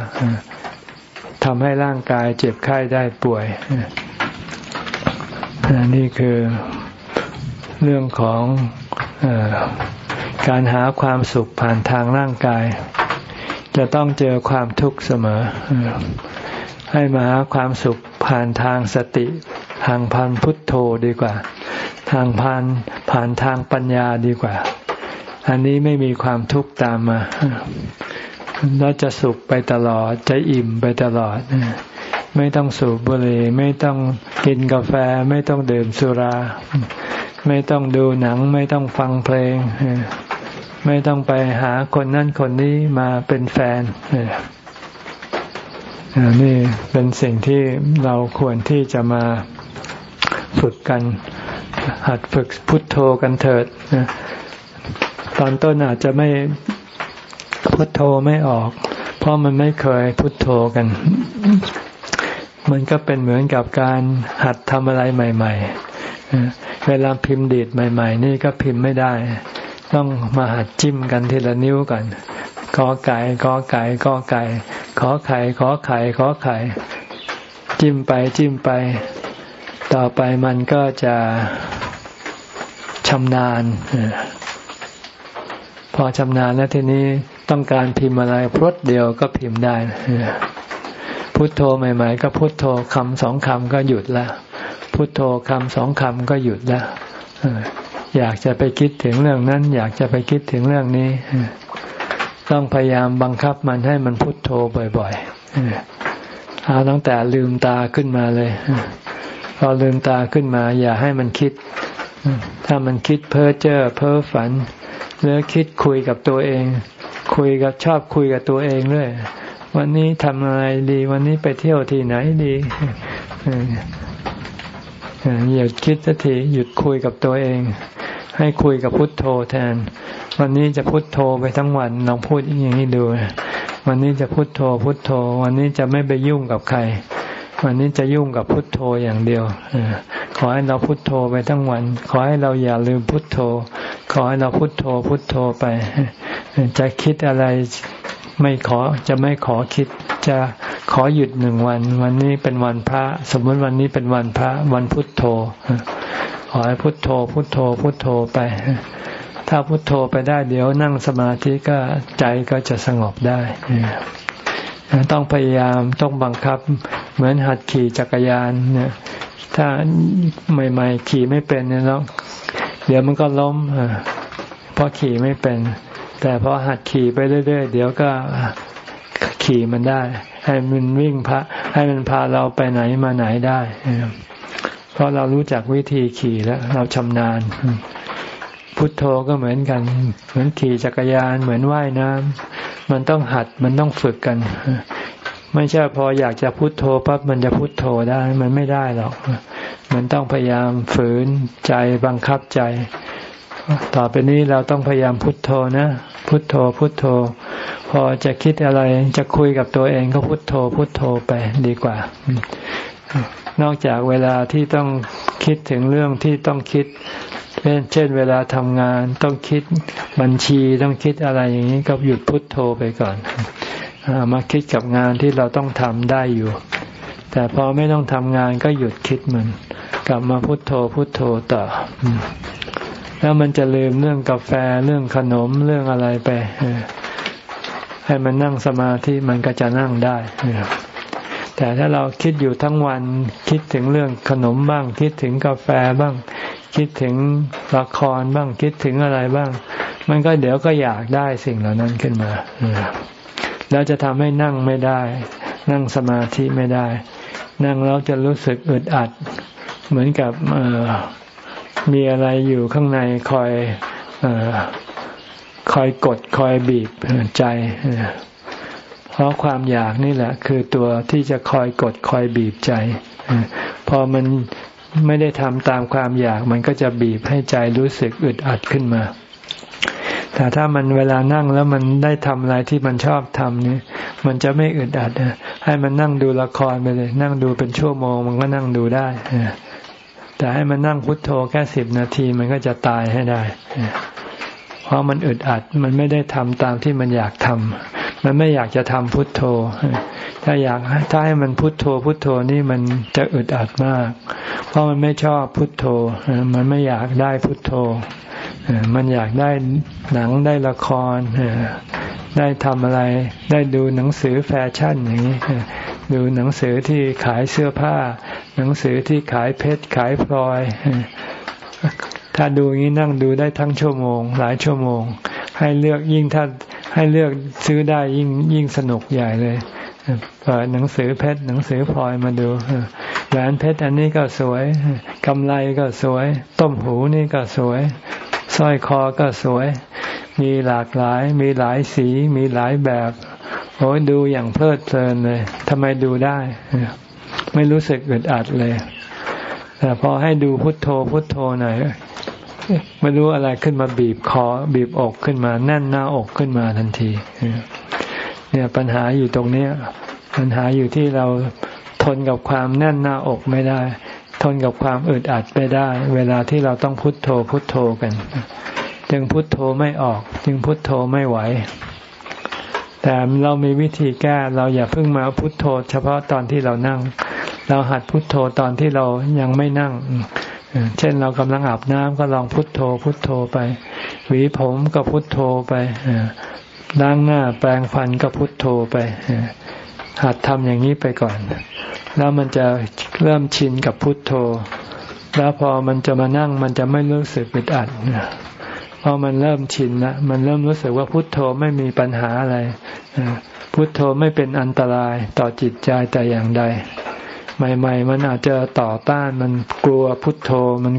ทำให้ร่างกายเจ็บไข้ได้ป่วย นี่คือเรื่องของอการหาความสุขผ่านทางร่างกาย จะต้องเจอความทุกข์เสมอ ให้มาหาความสุขผ่านทางสติ ทางพันพุทโธดีกว่า ทางพันผ่านทางปัญญาดีกว่า อันนี้ไม่มีความทุกข์ตามมาแล้วจะสุขไปตลอดจะอิ่มไปตลอด ไม่ต้องสูบบุหรี่ไม่ต้องกินกาแฟ ไม่ต้องดื่มสุรา ไม่ต้องดูหนัง ไม่ต้องฟังเพลง ไม่ต้องไปหาคนนั่นคนนี้มาเป็นแฟนนี่เป็นสิ่งที่เราควรที่จะมาฝึกกัน หัดฝึกพุทโธกันเถิดตอนต้นอาจจะไม่พุทโธไม่ออก เพราะมันไม่เคยพุทโธกัน มันก็เป็นเหมือนกับการหัดทำอะไรใหม่ ๆ เวลาพิมพ์ดีดใหม่ ๆ นี่ก็พิมพ์ไม่ได้ ต้องมาหัดจิ้มกันทีละนิ้วกันกอไก่กอไก่กอไก่ ขอไข่ขอไข่ขอไข่ จิ้มไปจิ้มไป ต่อไปมันก็จะชำนาญพอชำนาญแล้วทีนี้ต้องการพิมพ์อะไรพรวดเดียวก็พิมพ์ได้ พุทโธใหม่ ๆ ก็พุทโธคำสองคำก็หยุดล้วพุทโธคำสองคำก็หยุดล้วอยากจะไปคิดถึงเรื่องนั้น อยากจะไปคิดถึงเรื่องนี้ ต้องพยายามบังคับมันให้มันพุทโธบ่อยๆเอาตั้งแต่ลืมตาขึ้นมาเลยพอลืมตาขึ้นมา อย่าให้มันคิด ถ้ามันคิดเพ้อเจ้อเพ้อฝันหรือคิดคุยกับตัวเอง คุยกับชอบคุยกับตัวเองเลย วันนี้ทำอะไรดี วันนี้ไปเที่ยวที่ไหนดีหยุดคิดสักทีหยุดคุยกับตัวเอง ให้คุยกับพุทโธแทน วันนี้จะพุทโธไปทั้งวันลองพูดอย่างนี้ดู วันนี้จะพุทโธพุทโธ วันนี้จะไม่ไปยุ่งกับใคร วันนี้จะยุ่งกับพุทโธอย่างเดียวขอให้เราพุทโธไปทั้งวัน ขอให้เราอย่าลืมพุทโธ ขอให้เราพุทโธพุทโธไป จะคิดอะไร ไม่ขอจะไม่ขอคิด จะขอหยุดหนึ่งวัน วันนี้เป็นวันพระ สมมติวันนี้เป็นวันพระ วันพุทโธขอให้พุทโธ พุทโธ พุทโธไป ถ้าพุทโธไปได้เดี๋ยวนั่งสมาธิก็ใจก็จะสงบได้ต้องพยายามต้องบังคับ เหมือนหัดขี่จักรยานเนี่ยถ้าใหม่ๆขี่ไม่เป็นเนี่ยแล้วเดี๋ยวมันก็ล้มเพราะขี่ไม่เป็น แต่พอหัดขี่ไปเรื่อยๆเดี๋ยวก็ขี่มันได้ ให้มันวิ่งพระให้มันพาเราไปไหนมาไหนได้ เพราะเรารู้จักวิธีขี่แล้ว เราชำนาญ พุทโธก็เหมือนกัน เหมือนขี่จักรยานเหมือนว่ายน้ำมันต้องหัดมันต้องฝึกกัน ไม่ใช่พออยากจะพุทโธปั๊บมันจะพุทโธได้ มันไม่ได้หรอก มันต้องพยายามฝืนใจบังคับใจ ต่อไปนี้เราต้องพยายามพุทโธนะ พุทโธพุทโธ พอจะคิดอะไรจะคุยกับตัวเองก็พุทโธ พุทโธไปดีกว่า นอกจากเวลาที่ต้องคิดถึงเรื่องที่ต้องคิดเช่นเวลาทำงานต้องคิดบัญชีต้องคิดอะไรอย่างนี้ก็หยุดพุทโธไปก่อนมาคิดกับงานที่เราต้องทำได้อยู่ แต่พอไม่ต้องทำงานก็หยุดคิดมัน กลับมาพุทโธพุทโธต่อ แล้วมันจะลืมเรื่องกาแฟเรื่องขนมเรื่องอะไรไปให้มันนั่งสมาธิมันก็จะนั่งได้แต่ถ้าเราคิดอยู่ทั้งวัน คิดถึงเรื่องขนมบ้าง คิดถึงกาแฟบ้าง คิดถึงละครบ้าง คิดถึงอะไรบ้าง มันก็เดี๋ยวก็อยากได้สิ่งเหล่านั้นขึ้นมาแล้วจะทำให้นั่งไม่ได้ นั่งสมาธิไม่ได้ นั่งแล้วจะรู้สึกอึดอัด เหมือนกับ มีอะไรอยู่ข้างในคอยอคอยกดคอยบีบใจ เพราะความอยากนี่แหละ คือตัวที่จะคอยกดคอยบีบใจ พอมันไม่ได้ทำตามความอยาก มันก็จะบีบให้ใจรู้สึกอึดอัดขึ้นมา แต่ถ้ามันเวลานั่งแล้วมันได้ทำอะไรที่มันชอบทำนี่มันจะไม่อึดอัดให้มันนั่งดูละครไปเลย นั่งดูเป็นชั่วโมง มันก็นั่งดูได้ แต่ให้มันนั่งพุทโธแค่สิบนาทีมันก็จะตายให้ได้ เพราะมันอึดอัดมันไม่ได้ทำตามที่มันอยากทำมันไม่อยากจะทำพุทโธ ถ้าอยากถ้าให้มันพุทโธพุทโธนี่มันจะอึดอัดมาก เพราะมันไม่ชอบพุทโธ มันไม่อยากได้พุทโธ มันอยากได้หนังได้ละครได้ทำอะไร ได้ดูหนังสือแฟชั่นอย่างนี้ ดูหนังสือที่ขายเสื้อผ้า หนังสือที่ขายเพชรขายพลอย ถ้าดูอย่างนี้นั่งดูได้ทั้งชั่วโมง หลายชั่วโมง ให้เลือกยิ่งถ้าให้เลือกซื้อได้ยิ่งยิ่งสนุกใหญ่เลยเปิดหนังสือเพชรหนังสือพลอยมาดูแหวนเพชรอันนี้ก็สวยกำไลก็สวย ต้มหูนี่ก็สวยสร้อยคอก็สวย มีหลากหลาย มีหลายสี มีหลายแบบ โอ้ยดูอย่างเพลิดเพลินเลยทำไมดูได้ไม่รู้สึกอึดอัดเลย แต่พอให้ดูพุทโธพุทโธหน่อยไม่รู้อะไรขึ้นมาบีบคอ บีบอกขึ้นมา แน่นหน้าอกขึ้นมาทันที เนี่ยปัญหาอยู่ตรงเนี้ยปัญหาอยู่ที่เราทนกับความแน่นหน้าอกไม่ได้ ทนกับความอึดอัดไม่ได้ เวลาที่เราต้องพุทโธพุทโธกัน จึงพุทโธไม่ออก จึงพุทโธไม่ไหว แต่เรามีวิธีแก้เราอย่าเพิ่งมาพุทโธ เฉพาะตอนที่เรานั่ง เราหัดพุทโธตอนที่เรายังไม่นั่ง เช่นเรากำลังอาบน้ำก็ลองพุทโธ พุทโธไป หวีผมก็พุทโธไปล้างหน้าแปรงฟันก็พุทโธไปหัดทำอย่างนี้ไปก่อน แล้วมันจะเริ่มชินกับพุทโธ แล้วพอมันจะมานั่งมันจะไม่รู้สึกอึดอัดเพ ราะมันเริ่มชินละมันเริ่มรู้สึกว่าพุทโธไม่มีปัญหาอะไรพุทโธไม่เป็นอันตรายต่อจิตใจแต่อย่างใด ใหม่ ๆ มันอาจจะต่อต้านมันกลัวพุทโธมัน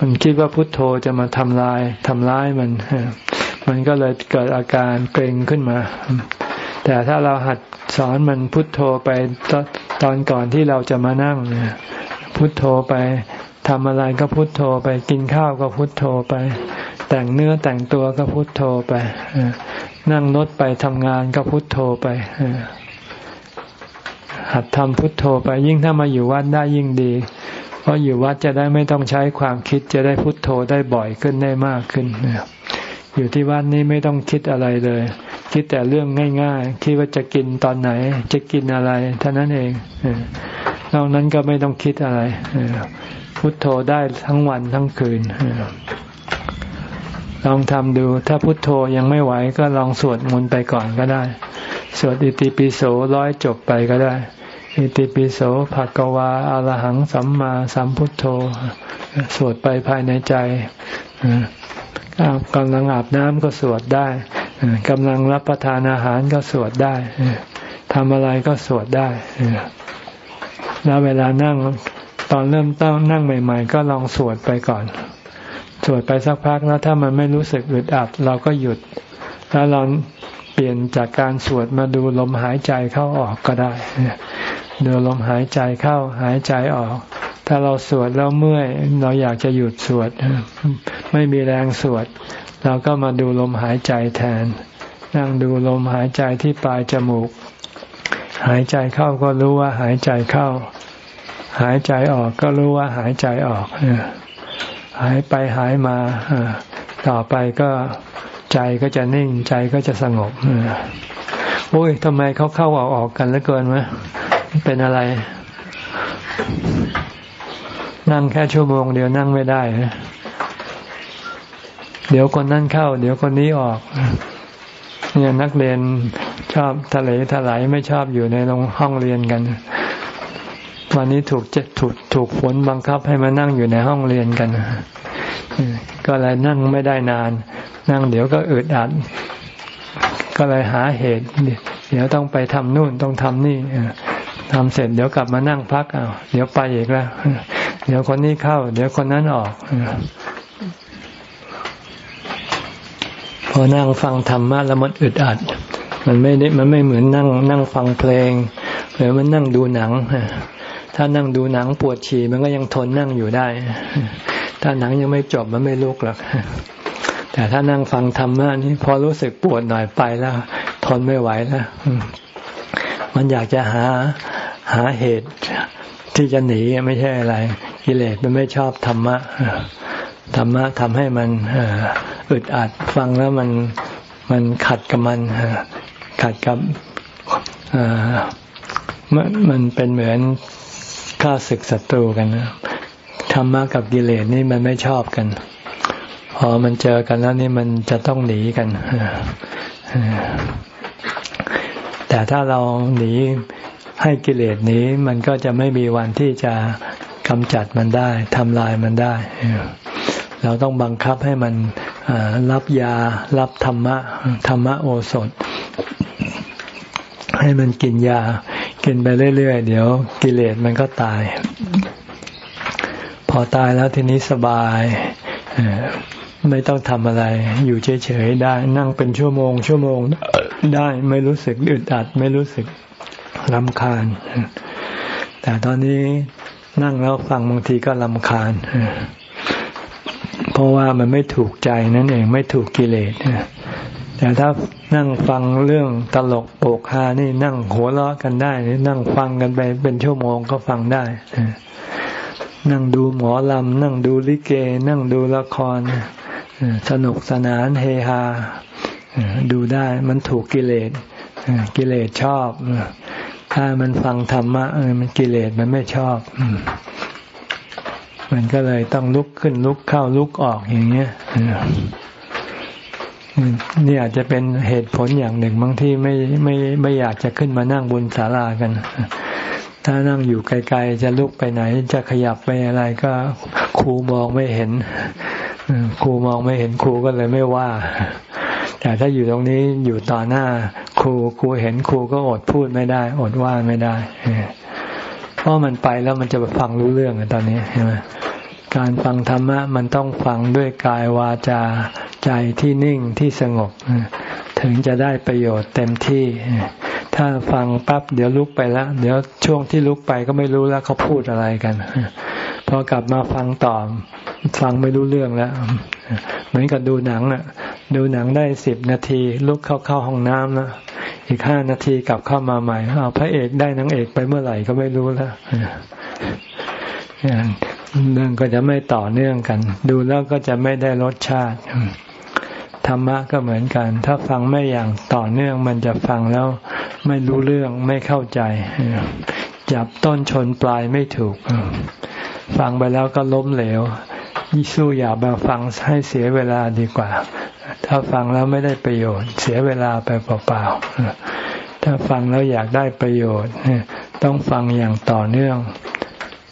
มันคิดว่าพุทโธจะมาทำลายทำร้ายมัน มันก็เลยเกิดอาการเกรงขึ้นมา แต่ถ้าเราหัดสอนมันพุทโธไปตอนก่อนที่เราจะมานั่งพุทโธไปทำอะไรก็พุทโธไปกินข้าวก็พุทโธไป แต่งเนื้อแต่งตัวก็พุทโธไปนั่งรถไปทำงานก็พุทโธไปหัดทำพุทโธไป ยิ่งถ้ามาอยู่วัดได้ยิ่งดี เพราะอยู่วัดจะได้ไม่ต้องใช้ความคิดจะได้พุทโธได้บ่อยขึ้นได้มากขึ้นอยู่ที่วัดนี้ไม่ต้องคิดอะไรเลย คิดแต่เรื่องง่ายๆคิดว่าจะกินตอนไหน จะกินอะไรเท่านั้นเองนอกนั้นก็ไม่ต้องคิดอะไรพุทโธได้ทั้งวันทั้งคืน ลองทำดู ถ้าพุทโธยังไม่ไหวก็ลองสวดมนต์ไปก่อนก็ได้ สวดอิติปิโสร้อยจบไปก็ได้ อิติปิโสภะกวาอรหังสัมมาสัมพุทโธ สวดไปภายในใจกำลังอาบน้ำก็สวดได้กำลังรับประทานอาหารก็สวดได้ทำอะไรก็สวดได้แล้วเวลานั่งตอนเริ่มต้นนั่งใหม่ ๆ ก็ลองสวดไปก่อน สวดไปสักพักแล้วถ้ามันไม่รู้สึกอึดอัด เราก็หยุด แล้วเราเปลี่ยนจากการสวดมาดูลมหายใจเข้าออกก็ได้ดูลมหายใจเข้าหายใจออก ถ้าเราสวดแล้วเมื่อย เราอยากจะหยุดสวด ไม่มีแรงสวด เราก็มาดูลมหายใจแทน นั่งดูลมหายใจที่ปลายจมูก หายใจเข้าก็รู้ว่าหายใจเข้า หายใจออกก็รู้ว่าหายใจออกหายไปหายมาต่อไปก็ใจก็จะนิ่งใจก็จะสงบโอ้ยทำไมเขาเข้าออกออกกันแล้วเกินวะเป็นอะไร นั่งแค่ชั่วโมงเดียวนั่งไม่ได้เดี๋ยวคนนั่นเข้า เดี๋ยวคนนี้ออกเนี่ยนักเรียนชอบทะเลถลายไม่ชอบอยู่ในโรงห้องเรียนกัน วันนี้ถูกจะถูกถูกฝนบังคับให้มานั่งอยู่ในห้องเรียนกันก็เลยนั่งไม่ได้นาน นั่งเดี๋ยวก็อึดอัด ก็เลยหาเหตุ เดี๋ยวต้องไปทำนู่นต้องทำนี่ทำเสร็จเดี๋ยวกลับมานั่งพักเอาเดี๋ยวไปอีกแล้วเดี๋ยวคนนี้เข้า เดี๋ยวคนนั้นออก พอนั่งฟังธรรมะแล้วมันอึดอัด มันไม่ได้มันไม่เหมือนนั่งนั่งฟังเพลงหรือมันนั่งดูหนัง ถ้านั่งดูหนังปวดฉี่มันก็ยังทนนั่งอยู่ได้ ถ้าหนังยังไม่จบมันไม่ลุกหรอกแต่ถ้านั่งฟังธรรมะนี่พอรู้สึกปวดหน่อยไปแล้ว ทนไม่ไหวแล้วมันอยากจะหาหาเหตุที่จะหนีไม่ใช่อะไร กิเลสมันไม่ชอบธรรมะธรรมะทำให้มันอึดอัดฟังแล้วมันมันขัดกับมันขัดกับมันเป็นเหมือน ฆ่าศึกศัตรูกันนะธรรมะกับกิเลสนี่มันไม่ชอบกัน พอมันเจอกันแล้วนี่มันจะต้องหนีกันแต่ถ้าเราหนีให้กิเลสหนีมันก็จะไม่มีวันที่จะกำจัดมันได้ทำลายมันได้ เราต้องบังคับให้มันรับยา รับธรรมะ ธรรมะโอสถ ให้มันกินยา กินไปเรื่อยๆ เดี๋ยวกิเลสมันก็ตาย พอตายแล้วทีนี้สบายไม่ต้องทำอะไร อยู่เฉยๆได้ นั่งเป็นชั่วโมง ชั่วโมงได้ไม่รู้สึกอึดอัด ไม่รู้สึกลำคาญ แต่ตอนนี้นั่งแล้วฟังบางทีก็ลำคาญเพราะว่ามันไม่ถูกใจนั่นเองไม่ถูกกิเลส แต่ถ้านั่งฟังเรื่องตลกโปกฮานี่นั่งหัวเราะกันได้นั่งฟังกันไปเป็นชั่วโมงก็ฟังได้นั่งดูหมอลำนั่งดูลิเก นั่งดูละครสนุกสนานเฮฮาดูได้มันถูกกิเลสกิเลสชอบ ถ้ามันฟังธรรมะมันกิเลสมันไม่ชอบ มันก็เลยต้องลุกขึ้นลุกเข้าลุกออกอย่างเงี้ย นี่อาจจะเป็นเหตุผลอย่างหนึ่งบางที่ไม่ไม่ไม่อยากจะขึ้นมานั่งบนศาลากัน ถ้านั่งอยู่ไกลๆ จะลุกไปไหน จะขยับไปอะไรก็ครูมองไม่เห็นครูมองไม่เห็นครูก็เลยไม่ว่า แต่ถ้าอยู่ตรงนี้อยู่ต่อหน้า ครูครูเห็นครูก็อดพูดไม่ได้ อดว่าไม่ได้เพราะมันไปแล้วมันจะไปฟังรู้เรื่องตอนนี้ใช่ไหมการฟังธรรมะมันต้องฟังด้วยกายวาจา ใจที่นิ่งที่สงบ ถึงจะได้ประโยชน์เต็มที่ ถ้าฟังปั๊บเดี๋ยวลุกไปแล้วเดี๋ยวช่วงที่ลุกไปก็ไม่รู้แล้วเขาพูดอะไรกันพอกลับมาฟังต่อฟังไม่รู้เรื่องแล้ว เหมือนกับดูหนังอะดูหนังได้สิบนาที ลุกเข้าเข้าห้องน้ำแล้วอีกห้านาทีกลับเข้ามาใหม่เอาพระเอกได้นางเอกไปเมื่อไหร่ก็ไม่รู้แล้วเรื่องก็จะไม่ต่อเนื่องกัน ดูแล้วก็จะไม่ได้รสชาติ ธรรมะก็เหมือนกัน ถ้าฟังไม่อย่างต่อเนื่องมันจะฟังแล้วไม่รู้เรื่องไม่เข้าใจ จับต้นชนปลายไม่ถูก ฟังไปแล้วก็ล้มเหลวยิ่สู้อย่ามาฟังให้เสียเวลาดีกว่า ถ้าฟังแล้วไม่ได้ประโยชน์ เสียเวลาไปเปล่าๆถ้าฟังแล้วอยากได้ประโยชน์ต้องฟังอย่างต่อเนื่อง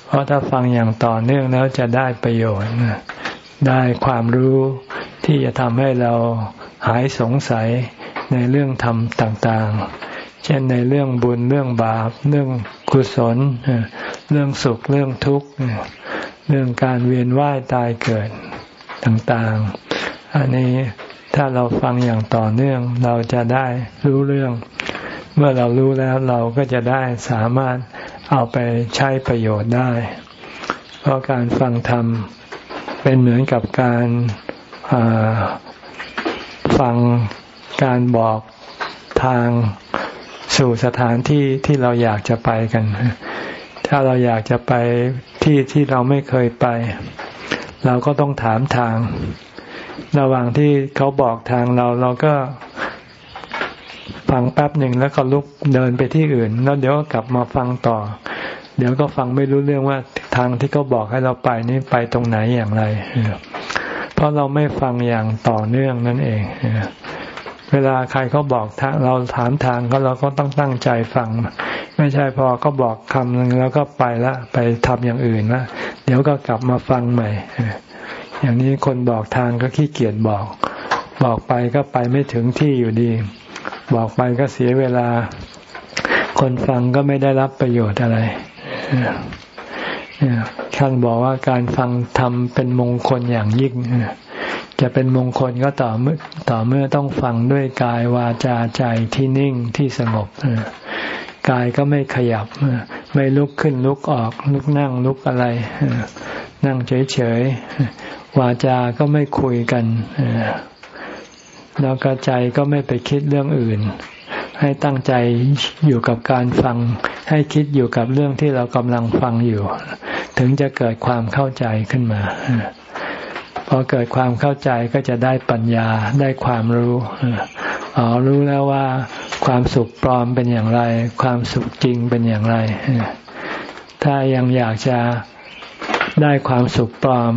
เพราะถ้าฟังอย่างต่อเนื่องแล้วจะได้ประโยชน์ ได้ความรู้ที่จะทำให้เราหายสงสัยในเรื่องธรรมต่างๆ เช่นในเรื่องบุญเรื่องบาป เรื่องกุศล เรื่องสุขเรื่องทุกข์ เรื่องการเวียนว่ายตายเกิดต่างๆ อันนี้ถ้าเราฟังอย่างต่อเนื่องเราจะได้รู้เรื่อง เมื่อเรารู้แล้วเราก็จะได้สามารถเอาไปใช้ประโยชน์ได้ เพราะการฟังธรรม เป็นเหมือนกับการฟังการบอกทางสู่สถานที่ที่เราอยากจะไปกัน ถ้าเราอยากจะไปที่ที่เราไม่เคยไป เราก็ต้องถามทาง ระหว่างที่เขาบอกทางเราเราก็ฟังแป๊บหนึ่งแล้วก็ลุกเดินไปที่อื่น แล้วเดี๋ยวก็กลับมาฟังต่อ เดี๋ยวก็ฟังไม่รู้เรื่องว่าทางที่เขาบอกให้เราไปนี่ไปตรงไหนอย่างไร เพราะเราไม่ฟังอย่างต่อเนื่องนั่นเอง เวลาใครเขาบอกทางเราถามทางก็เราก็ต้องตั้งใจฟัง ไม่ใช่พอเขาบอกคำหนึ่งแล้วก็ไปละ ไปทำอย่างอื่นละเดี๋ยวก็กลับมาฟังใหม่ อย่างนี้คนบอกทางก็ขี้เกียจบอก บอกไปก็ไปไม่ถึงที่อยู่ดี บอกไปก็เสียเวลา คนฟังก็ไม่ได้รับประโยชน์อะไร ท่านบอกว่าการฟังธรรมเป็นมงคลอย่างยิ่งจะเป็นมงคลก็ต่อเมื่อต่อเมื่อต้องฟังด้วยกายวาจาใจที่นิ่งที่สงบกายก็ไม่ขยับไม่ลุกขึ้นลุกออกลุกนั่งลุกอะไร นั่งเฉยๆวาจาก็ไม่คุยกันแล้วก็ใจก็ไม่ไปคิดเรื่องอื่น ให้ตั้งใจอยู่กับการฟัง ให้คิดอยู่กับเรื่องที่เรากำลังฟังอยู่ ถึงจะเกิดความเข้าใจขึ้นมาพอเกิดความเข้าใจก็จะได้ปัญญาได้ความรู้อ๋อรู้แล้วว่า ความสุขปลอมเป็นอย่างไร ความสุขจริงเป็นอย่างไร ถ้ายังอยากจะได้ความสุขปลอม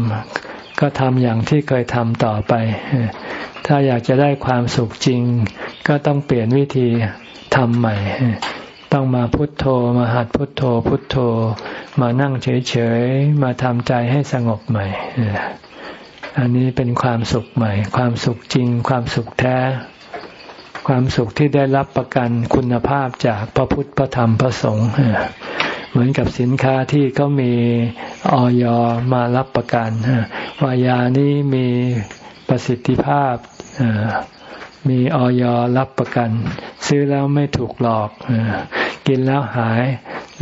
ก็ทำอย่างที่เคยทำต่อไป ถ้าอยากจะได้ความสุขจริง ก็ต้องเปลี่ยนวิธีทำใหม่ ต้องมาพุทโธมาหัดพุทโธ พุทโธ มานั่งเฉยๆ มาทำใจให้สงบใหม่ อันนี้เป็นความสุขใหม่ ความสุขจริง ความสุขแท้ ความสุขที่ได้รับประกันคุณภาพจากพระพุทธพระธรรมพระสงฆ์เหมือนกับสินค้าที่เขามีออยมารับประกันว่ายานี้มีประสิทธิภาพมีออยรับประกัน ซื้อแล้วไม่ถูกหลอก กินแล้วหาย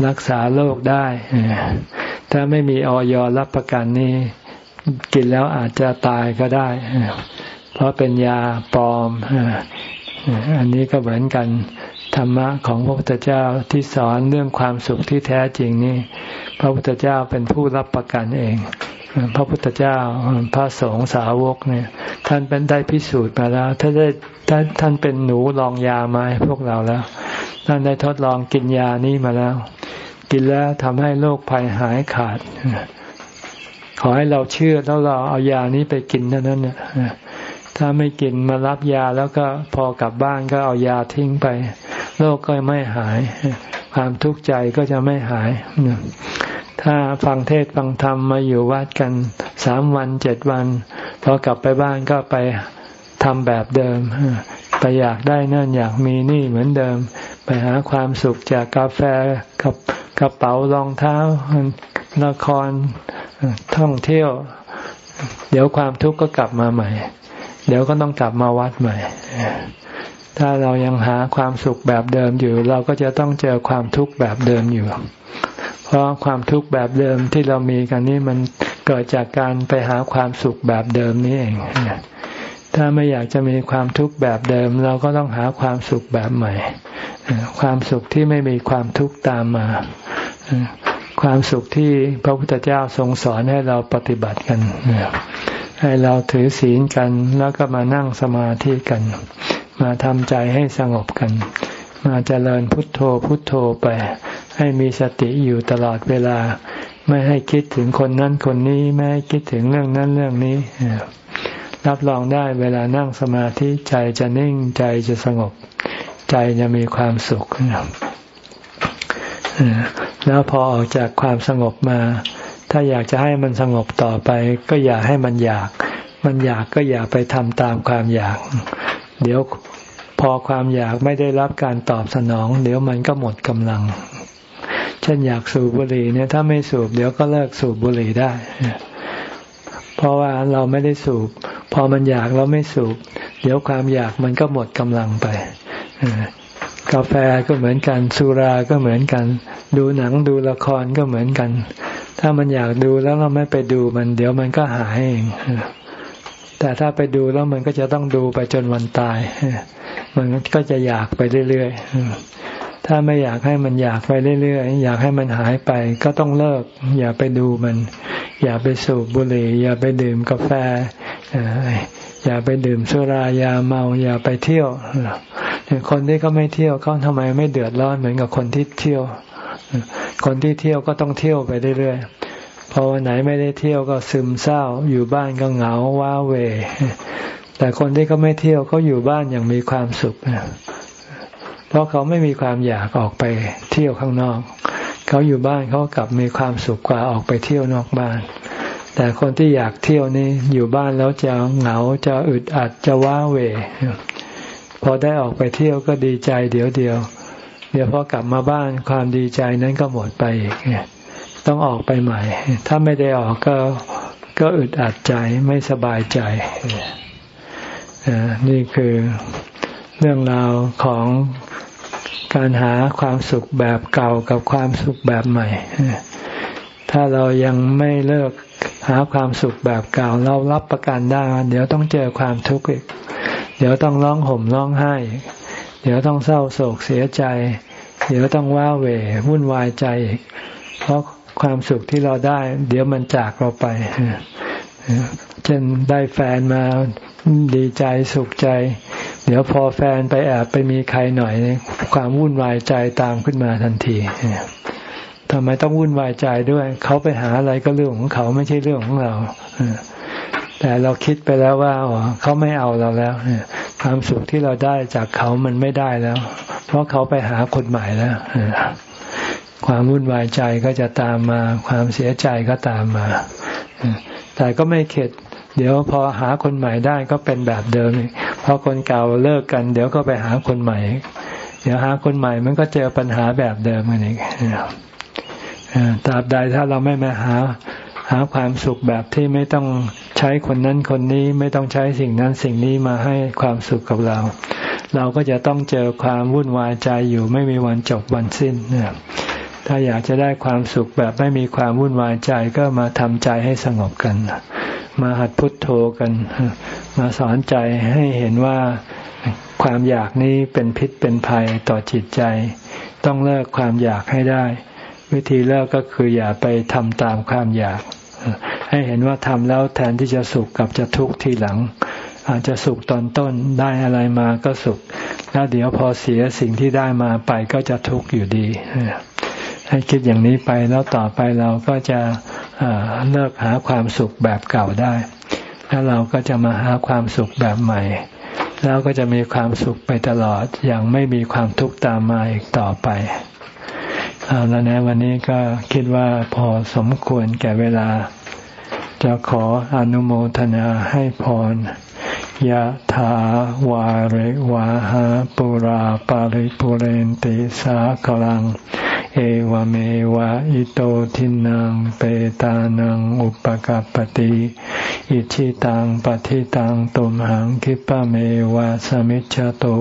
รักษาโรคได้ ถ้าไม่มีออยรับประกันนี่กินแล้วอาจจะตายก็ได้ เพราะเป็นยาปลอม อันนี้ก็เหมือนกันธรรมะของพระพุทธเจ้าที่สอนเรื่องความสุขที่แท้จริงนี่ พระพุทธเจ้าเป็นผู้รับประกันเอง พระพุทธเจ้าพระสงฆ์สาวกเนี่ย ท่านเป็นได้พิสูจน์มาแล้วถ้าได้ถ้าท่านเป็นหนูลองยามาให้พวกเราแล้ว ท่านได้ทดลองกินยานี้มาแล้ว กินแล้วทำให้โรคภัยหายขาด ขอให้เราเชื่อแล้วเราเอายานี้ไปกินเท่านั้นเนี่ยถ้าไม่กินมารับยาแล้วก็พอกลับบ้านก็เอายาทิ้งไป โรคก็ไม่หาย ความทุกข์ใจก็จะไม่หาย ถ้าฟังเทศฟังธรรมมาอยู่วัดกันสามวันเจ็ดวันพอกลับไปบ้านก็ไปทำแบบเดิมไปอยากได้นั่นอยากมีนี่เหมือนเดิม ไปหาความสุขจากกาแฟกับกระเป๋ารองเท้าละครท่องเที่ยว เดี๋ยวความทุกข์ก็กลับมาใหม่ เดี๋ยวก็ต้องกลับมาวัดใหม่ ถ้าเรายังหาความสุขแบบเดิมอยู่ เราก็จะต้องเจอความทุกข์แบบเดิมอยู่ เพราะความทุกข์แบบเดิมที่เรามีกันนี้มันเกิดจากการไปหาความสุขแบบเดิมนี้เอง ถ้าไม่อยากจะมีความทุกข์แบบเดิม เราก็ต้องหาความสุขแบบใหม่ ความสุขที่ไม่มีความทุกข์ตามมา ความสุขที่พระพุทธเจ้าทรงสอนให้เราปฏิบัติกัน ให้เราถือศีลกันแล้วก็มานั่งสมาธิกัน มาทำใจให้สงบกัน มาเจริญพุทโธพุทโธไป ให้มีสติอยู่ตลอดเวลา ไม่ให้คิดถึงคนนั้นคนนี้ ไม่ให้คิดถึงเรื่องนั้นเรื่องนี้ รับรองได้เวลานั่งสมาธิใจจะนิ่งใจจะสงบ ใจจะมีความสุขแล้วพอออกจากความสงบมา ถ้าอยากจะให้มันสงบต่อไป ก็อย่าให้มันอยาก มันอยากก็อย่าไปทำตามความอยาก เดี๋ยวพอความอยากไม่ได้รับการตอบสนอง เดี๋ยวมันก็หมดกำลัง เช่นอยากสูบบุหรี่เนี่ย ถ้าไม่สูบเดี๋ยวก็เลิกสูบบุหรี่ได้ เพราะว่าเราไม่ได้สูบ พอมันอยากเราไม่สูบ เดี๋ยวความอยากมันก็หมดกำลังไปกาแฟก็เหมือนกันสุราก็เหมือนกัน ดูหนังดูละครก็เหมือนกัน ถ้ามันอยากดูแล้วเราไม่ไปดูมัน เดี๋ยวมันก็หายเองแต่ถ้าไปดูแล้วมันก็จะต้องดูไปจนวันตาย มันก็จะอยากไปเรื่อยๆ ถ้าไม่อยากให้มันอยากไปเรื่อยๆ อยากให้มันหายไป ก็ต้องเลิก อย่าไปดูมัน อย่าไปสูบบุหรี่ อย่าไปดื่มกาแฟ อย่าไปดื่มสุรายาเมาอย่าไปเที่ยวคนที่เขาไม่เที่ยวเขาทำไมไม่เดือดร้อนเหมือนกับคนที่เที่ยว คนที่เที่ยวก็ต้องเที่ยวไปเรื่อยๆพอวันไหนไม่ได้เที่ยวก็ซึมเศร้า อยู่บ้านก็เหงาว้าเว แต่คนที่เขาไม่เที่ยวเขาอยู่บ้านอย่างมีความสุขเพราะเขาไม่มีความอยากออกไปเที่ยวข้างนอก เขาอยู่บ้านเขากลับมีความสุขกว่าออกไปเที่ยวนอกบ้าน แต่คนที่อยากเที่ยวนี่อยู่บ้านแล้วจะเหงาจะอึดอัดจะว้าเวพอได้ออกไปเที่ยวก็ดีใจเดี๋ยวเดียว เดี๋ยวพอกลับมาบ้านความดีใจนั้นก็หมดไปอีกต้องออกไปใหม่ ถ้าไม่ได้ออกก็ก็อึดอัดใจไม่สบายใจนี่คือเรื่องราวของการหาความสุขแบบเก่ากับความสุขแบบใหม่ ถ้าเรายังไม่เลิก หาความสุขแบบเก่าเรารับประกันได้ เดี๋ยวต้องเจอความทุกข์อีก เดี๋ยวต้องร้องห่มร้องไห้ เดี๋ยวต้องเศร้าโศกเสียใจ เดี๋ยวต้องว้าเหววุ่นวายใจอีก เพราะความสุขที่เราได้ เดี๋ยวมันจากเราไป เช่นได้แฟนมาดีใจสุขใจ เดี๋ยวพอแฟนไปแอบไปมีใครหน่อย ความวุ่นวายใจตามขึ้นมาทันที ทำไมต้องวุ่นวายใจด้วย เขาไปหาอะไรก็เรื่องของเขาไม่ใช่เรื่องของเราแต่เราคิดไปแล้วว่าเขาไม่เอาเราแล้วความสุขที่เราได้จากเขามันไม่ได้แล้ว เพราะเขาไปหาคนใหม่แล้วความวุ่นวายใจก็จะตามมา ความเสียใจก็ตามมาแต่ก็ไม่เข็ด เดี๋ยวพอหาคนใหม่ได้ก็เป็นแบบเดิมพอคนเก่าเลิกกัน เดี๋ยวก็ไปหาคนใหม่ เดี๋ยวหาคนใหม่มันก็เจอปัญหาแบบเดิมกันอีก ตราบใดถ้าเราไม่มาหาหาความสุขแบบที่ไม่ต้องใช้คนนั้นคนนี้ไม่ต้องใช้สิ่งนั้นสิ่งนี้มาให้ความสุขกับเรา เราก็จะต้องเจอความวุ่นวายใจอยู่ไม่มีวันจบวันสิ้นเนี่ยถ้าอยากจะได้ความสุขแบบไม่มีความวุ่นวายใจก็มาทำใจให้สงบกัน มาหัดพุทโธกัน มาสอนใจให้เห็นว่าความอยากนี้เป็นพิษเป็นภัยต่อจิตใจ ต้องเลิกความอยากให้ได้ วิธีเลิกก็คืออย่าไปทำตามความอยาก ให้เห็นว่าทำแล้วแทนที่จะสุขกับจะทุกข์ทีหลัง อาจจะสุขตอนต้นได้อะไรมาก็สุข แล้วเดี๋ยวพอเสียสิ่งที่ได้มาไปก็จะทุกข์อยู่ดี ให้คิดอย่างนี้ไปแล้วต่อไปเราก็จะเลิกหาความสุขแบบเก่าได้ แล้วเราก็จะมาหาความสุขแบบใหม่ แล้วก็จะมีความสุขไปตลอดอย่างไม่มีความทุกข์ตามมาอีกต่อไป เอาแล้วนะวันนี้ก็คิดว่าพอสมควรแก่เวลา จะขออนุโมทนาให้พรยะถาวาริวาหาปุราปาริปุเรนติสาคลัง เอวเมวะอิโตทินังเปตานังอุปกัรปติอิชิตังปฏิตังตุมหังคิปะเมวะสมิจฉตุ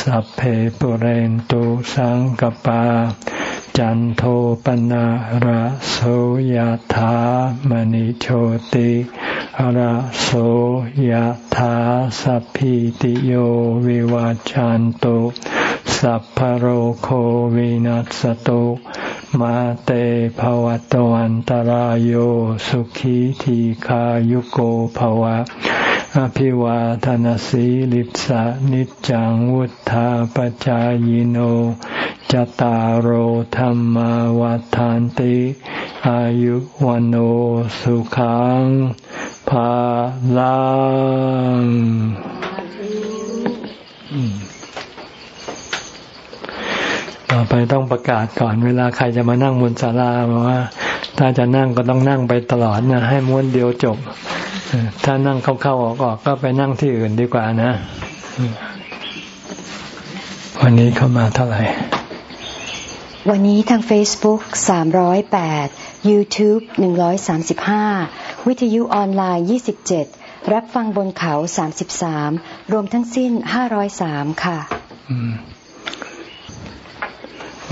สัพเพปุเรนตุสังกปา จันโทปนะระโสยธามณิโชติระโสยธาสัพพิติโยวิวาจันโตสัพพโรโควินัสตุมาเตภวะตวันตารโยสุขีทีขายุโกภวะ อภิวาทานสีลิสานิจังวุธาปจายโน จตารโหธรรมวาทานติ อายุวันโอสุขังภาลังต่อไปต้องประกาศก่อนเวลาใครจะมานั่งบนศาลาบอกว่า ถ้าจะนั่งก็ต้องนั่งไปตลอดนะ ให้ม้วนเดียวจบ ถ้านั่งเข้าๆออกๆก็ไปนั่งที่อื่นดีกว่านะ วันนี้เข้ามาเท่าไหร่ วันนี้ทาง Facebook 308 YouTube 135 วิทยุออนไลน์ 27 รับฟังบนเขา 33 รวมทั้งสิ้น 503 ค่ะ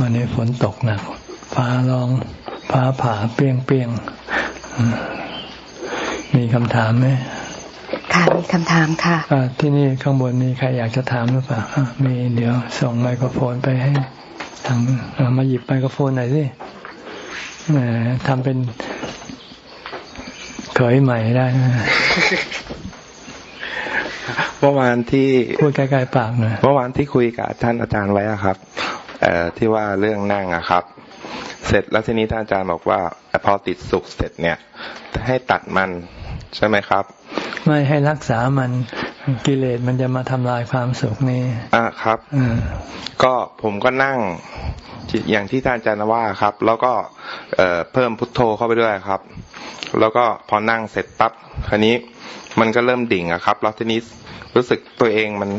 วันนี้ฝนตกหนัก ฟ้าร้องฟ้าผ่าเปรี้ยงเปรี้ยง มีคำถามไหมค่ะมีคำถามค่ะที่นี่ข้างบนมีใครอยากจะถามหรือเปล่ามีเดี๋ยวส่งไมโครโฟนไปให้ ทางมาหยิบไมโครโฟนหน่อยสิแหมทำเป็นเขยใหม่ได้เมื่อวานที่พูดใกล้ๆปากหน่อยเมื่อวานที่คุยกับท่านอาจารย์ไว้ครับเอ่อที่ว่าเรื่องนั่งอะครับ เสร็จแล้วทีนี้ท่านอาจารย์บอกว่าพอติดสุขเสร็จเนี่ย ให้ตัดมันใช่ไหมครับ ไม่ให้รักษามัน กิเลสมันจะมาทำลายความสุขนี้อ่าครับอก็ผมก็นั่งอย่างที่ท่านอาจารย์ว่าครับ แล้วก็เเพิ่มพุทโธเข้าไปด้วยครับ แล้วก็พอนั่งเสร็จปั๊บคราวนี้มันก็เริ่มดิ่งอะครับ แล้วทีนี้รู้สึกตัวเองมัน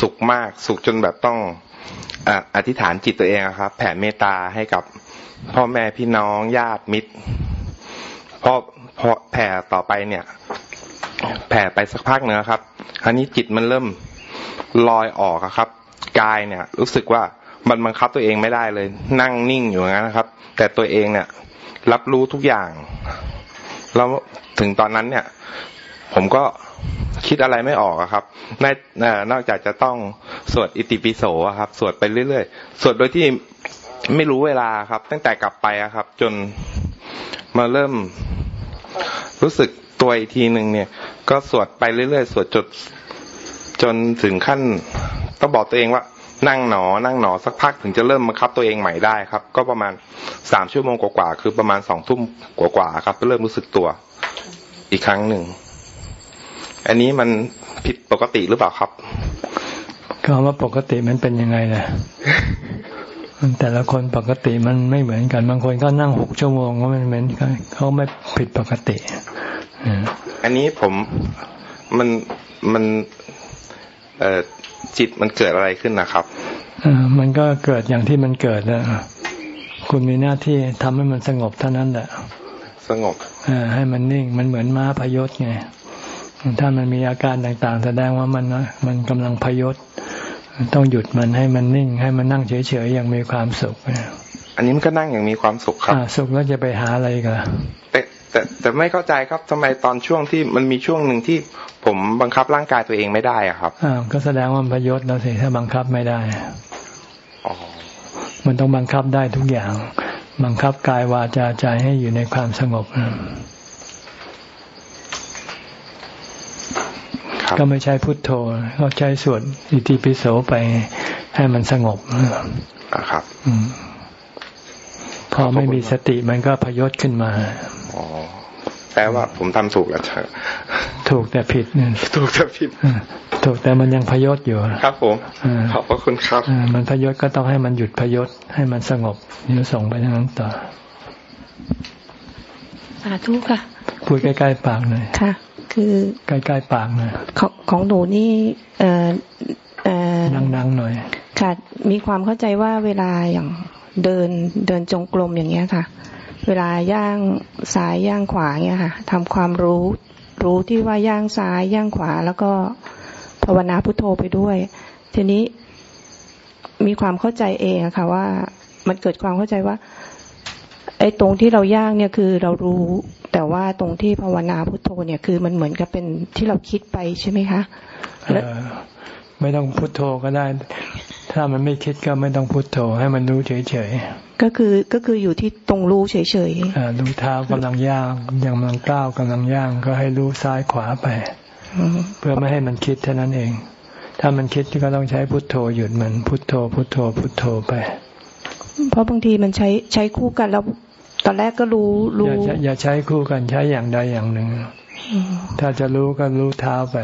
สุขมากสุขจนแบบต้องอธิษฐานจิตตัวเองครับ แผ่เมตตาให้กับพ่อแม่พี่น้องญาติมิตรพอพอแผ่ต่อไปเนี่ย แผ่ไปสักพักเนื้อครับคราวนี้จิตมันเริ่มลอยออกครับ กายเนี่ย รู้สึกว่ามันบังคับตัวเองไม่ได้เลย นั่งนิ่งอยู่งั้นนะครับ แต่ตัวเองเนี่ย รับรู้ทุกอย่างแล้วถึงตอนนั้นเนี่ย ผมก็คิดอะไรไม่ออกครับในนอกจากจะต้องสวดอิติปิโสครับ สวดไปเรื่อยๆ สวดโดยที่ไม่รู้เวลาครับ ตั้งแต่กลับไปครับ จนมาเริ่มรู้สึก ตัวอีกทีหนึ่งเนี่ย ก็สวดไปเรื่อยๆ สวดจดจนถึงขั้นต้องบอกตัวเองว่านั่งหนอ นั่งหนอสักพักถึงจะเริ่มบังคับตัวเองใหม่ได้ครับ ก็ประมาณสามชั่วโมงกว่าๆคือประมาณสองทุ่มกว่าๆครับก็เริ่มรู้สึกตัว อีกครั้งหนึ่ง อันนี้มันผิดปกติหรือเปล่าครับก็ว่าปกติมันเป็นยังไงนะ แต่ละคนปกติมันไม่เหมือนกัน บางคนก็นั่งหกชั่วโมงก็มันเหมือนเขาไม่ผิดปกติอันนี้ผมมันมันเอ่อจิตมันเกิดอะไรขึ้นนะครับอมันก็เกิดอย่างที่มันเกิดแล้วคุณมีหน้าที่ทำให้มันสงบเท่านั้นแหละ สงบอให้มันนิ่ง มันเหมือนม้าพยศไง ถ้ามันมีอาการต่างๆ แสดงว่ามันมันกำลังพยศ ต้องหยุดมันให้มันนิ่ง ให้มันนั่งเฉยๆอย่างมีความสุขอันนี้มันก็นั่งอย่างมีความสุขครับสุขแล้วจะไปหาอะไรกันแต่แต่แต่ไม่เข้าใจครับทำไมตอนช่วงที่มันมีช่วงหนึ่งที่ผมบังคับร่างกายตัวเองไม่ได้อะครับอ่าก็แสดงว่าพยศแล้วสิถ้าบังคับไม่ได้อ๋อมันต้องบังคับได้ทุกอย่าง บังคับกายวาจาใจให้อยู่ในความสงบ ก็ไม่ใช่พุทโธก็ใช้สวดอิติปิโสไปให้มันสงบครับพอไม่มีสติมันก็พยศขึ้นมาอ๋อแปลว่าผมทำถูกแล้วใช่ถูกแต่ผิดเนี่ยถูกแต่ผิดถูกแต่มันยังพยศอยู่ครับผมขอบพระคุณครับมันพยศก็ต้องให้มันหยุดพยศให้มันสงบนี่ส่งไปทางนั้นต่อสาธุค่ะพูดใกล้ๆปากหน่อยค่ะ คือใกล้ๆปากหน่อยของของหนูนี่เอ่อเอ่อดังๆหน่อย ค่ะ มีความเข้าใจว่าเวลาอย่างเดินเดินจงกรมอย่างเงี้ยค่ะ เวลาย่างซ้ายย่างขวาเงี้ยค่ะทำความรู้รู้ที่ว่าย่างซ้ายย่างขวา แล้วก็ภาวนาพุทโธไปด้วย ทีนี้มีความเข้าใจเองอะค่ะว่ามันเกิดความเข้าใจว่า ไอ้ตรงที่เราย่างเนี่ยคือเรารู้ แต่ว่าตรงที่ภาวนาพุทโธเนี่ยคือมันเหมือนกับเป็นที่เราคิดไปใช่ไหมคะไม่ต้องพุทโธก็ได้ ถ้ามันไม่คิดก็ไม่ต้องพุทโธ ให้มันรู้เฉยๆ ก็คือก็คืออยู่ที่ตรงรู้เฉยๆดูเท้ากำลังย่างยังกำลังก้าวกำลังย่างก็ให้รู้ซ้ายขวาไป เพื่อไม่ให้มันคิดเท่านั้นเอง ถ้ามันคิดก็ต้องใช้พุทโธหยุดมันพุทโธ พุทโธ พุทโธไป เพราะบางทีมันใช้ใช้คู่กันแล้ว ตอนแรกก็รู้รู้อย่าอย่าใช้คู่กันใช้อย่างใดอย่างหนึ่ง ถ้าจะรู้ก็รู้เท้าไป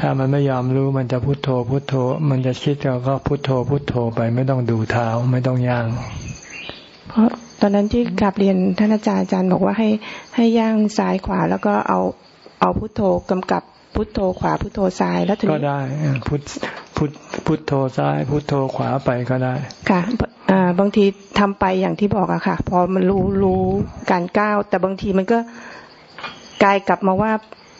ถ้ามันไม่ยอมรู้มันจะพุโทโธ พุโทโธ มันจะคิดเราก็พุโทโธ พุโทโธไปไม่ต้องดูเท้าไม่ต้องย่าง เพราะตอนนั้นที่กลับเรียนท่านอาจารย์อาจารย์บอกว่าให้ให้ย่างซ้ายขวาแล้วก็เอาเอาพุโทโธกำกับพุโทโธขวาพุโทโธซ้ายแล้วถึงก็ได้พุท พุทพุทโธซ้าย พุทโธขวาไปก็ได้ ค่ะอ่าบางทีทำไปอย่างที่บอกอะค่ะ พอมันรู้รู้การก้าว แต่บางทีมันก็กลายกลับมาว่า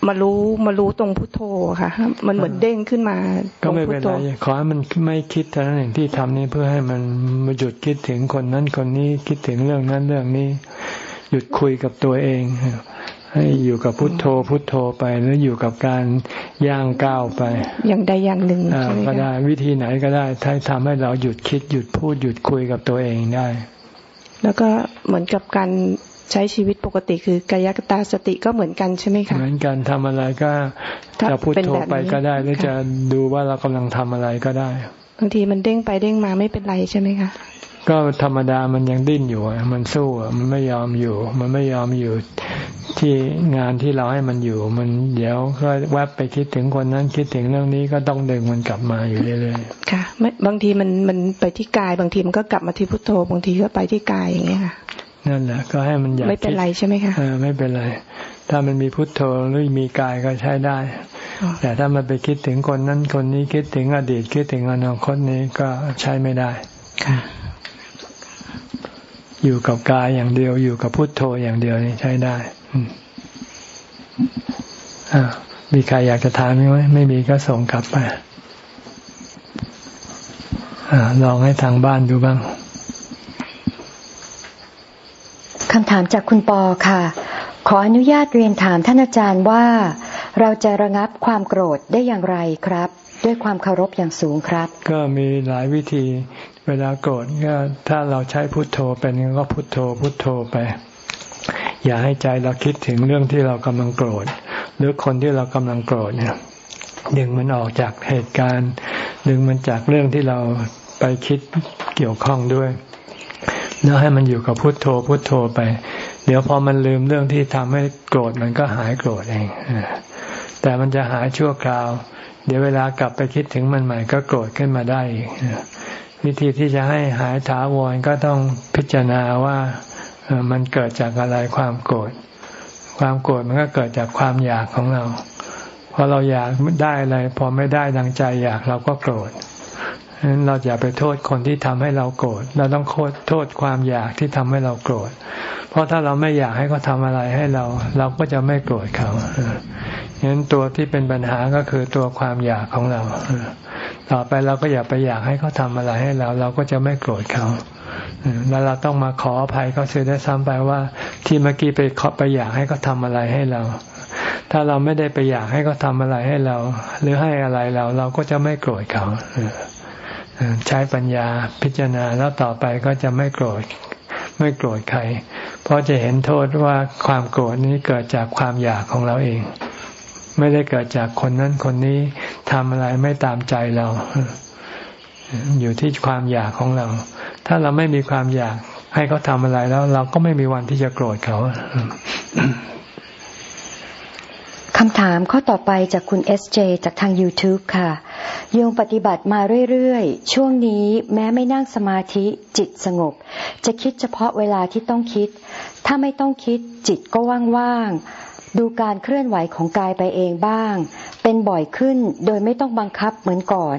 มารู้มารู้ตรงพุทโธค่ะ มันเหมือนเด้งขึ้นมาก็ไม่เป็นไรขอให้มันไม่คิดเท่านั้นเองที่ทำนี่เพื่อให้มันมาหยุดคิดถึงคนนั้นคนนี้คิดถึงเรื่องนั้นเรื่องนี้ หยุดคุยกับตัวเอง ให้อยู่กับพุทโธพุทโธไปหรืออยู่กับการย่างก้าวไป อย่างใดอย่างหนึ่งใช่ไหมก็ได้วิธีไหนก็ได้ถ้าทำให้เราหยุดคิดหยุดพูดหยุดคุยกับตัวเองได้ แล้วก็เหมือนกับการใช้ชีวิตปกติคือกายกตาสติก็เหมือนกันใช่ไหมคะเหมือนกันทำอะไรก็จะพุทโธไปก็ได้หรือจะดูว่าเรากำลังทำอะไรก็ได้บางทีมันเด้งไปเด้งมาไม่เป็นไรใช่ไหมคะก็ธรรมดามันยังดิ้นอยู่อะมันสู้อะมันไม่ยอมอยู่ มันไม่ยอมอยู่ที่งานที่เราให้มันอยู่ มันเดี๋ยวก็แวบไปคิดถึงคนนั้นคิดถึงเรื่องนี้ก็ต้องดึงมันกลับมาอยู่เรื่อยๆค่ะไม่บางทีมันมันไปที่กายบางทีมันก็กลับมาที่พุทโธบางทีก็ไปที่กายอย่างเงี้ยค่ะนั่นแหละก็ให้มันอยากไม่เป็นไรใช่ไหมคะเออไม่เป็นไร ถ้ามันมีพุทโธหรือมีกายก็ใช้ได้ แต่ถ้ามันไปคิดถึงคนนั้นคนนี้คิดถึงอดีตคิดถึงอนาคตนี้ก็ใช้ไม่ได้ค่ะ อยู่กับกายอย่างเดียว อยู่กับพุทโธอย่างเดียวนี่ใช้ได้อ่ามีใครอยากจะถามไหมไม่มีก็ส่งกลับไปอลองให้ทางบ้านดูบ้างคำถามจากคุณปอค่ะ ขออนุญาตเรียนถามท่านอาจารย์ว่า เราจะระงับความโกรธได้อย่างไรครับ ด้วยความเคารพอย่างสูงครับ ก็มีหลายวิธี เวลาโกรธก็ถ้าเราใช้พุทโธเป็นก็พุทโธ พุทโธไป อย่าให้ใจเราคิดถึงเรื่องที่เรากำลังโกรธหรือคนที่เรากำลังโกรธเนี่ยดึงมันออกจากเหตุการณ์ ดึงมันจากเรื่องที่เราไปคิดเกี่ยวข้องด้วย แล้วให้มันอยู่กับพุทโธพุทโธไป เดี๋ยวพอมันลืมเรื่องที่ทำให้โกรธมันก็หายโกรธเองแต่มันจะหายชั่วคราว ดี๋ยวเวลากลับไปคิดถึงมันใหม่ก็โกรธขึ้นมาได้อีกวิธีที่จะให้หายถาวรก็ต้องพิจารณาว่ามันเกิดจากอะไรความโกรธ ความโกรธมันก็เกิดจากความอยากของเราพอเราอยากได้อะไรพอไม่ได้ดังใจอยากเราก็โกรธฉะนั้นเราอย่าไปโทษคนที่ทำให้เราโกรธเราต้องโทษความอยากที่ทำให้เราโกรธ เพราะถ้าเราไม่อยากให้เขาทาอะไรให้เรา เราก็จะไม่โกรธเขา ฉะนั้นตัวที่เป็นปัญหาก็คือตัวความอยากของเรา ต่อไปเราก็อย่าไปอยากให้เขาทาอะไรให้เรา เราก็จะไม่โกรธเขาแล้วเราต้องมาขออภัยเขาเสียได้ซ้ำไปว่า ที่เมื่อกี้ไปขอไปอยากให้เขาทาอะไรให้เรา ถ้าเราไม่ได้ไปอยากให้เขาทาอะไรให้เรา หรือให้อะไรเรา เราก็จะไม่โกรธเขาใช้ปัญญาพิจารณาแล้วต่อไปก็จะไม่โกรธไม่โกรธใคร เพราะจะเห็นโทษว่าความโกรธนี้เกิดจากความอยากของเราเอง ไม่ได้เกิดจากคนนั้นคนนี้ทำอะไรไม่ตามใจเรา อยู่ที่ความอยากของเรา ถ้าเราไม่มีความอยากให้เขาทำอะไรแล้ว เราก็ไม่มีวันที่จะโกรธเขาคำถามข้อต่อไปจากคุณเอสเจจากทาง YouTube ค่ะ โยมปฏิบัติมาเรื่อยๆ ช่วงนี้แม้ไม่นั่งสมาธิจิตสงบ จะคิดเฉพาะเวลาที่ต้องคิด ถ้าไม่ต้องคิดจิตก็ว่างๆ ดูการเคลื่อนไหวของกายไปเองบ้าง เป็นบ่อยขึ้นโดยไม่ต้องบังคับเหมือนก่อน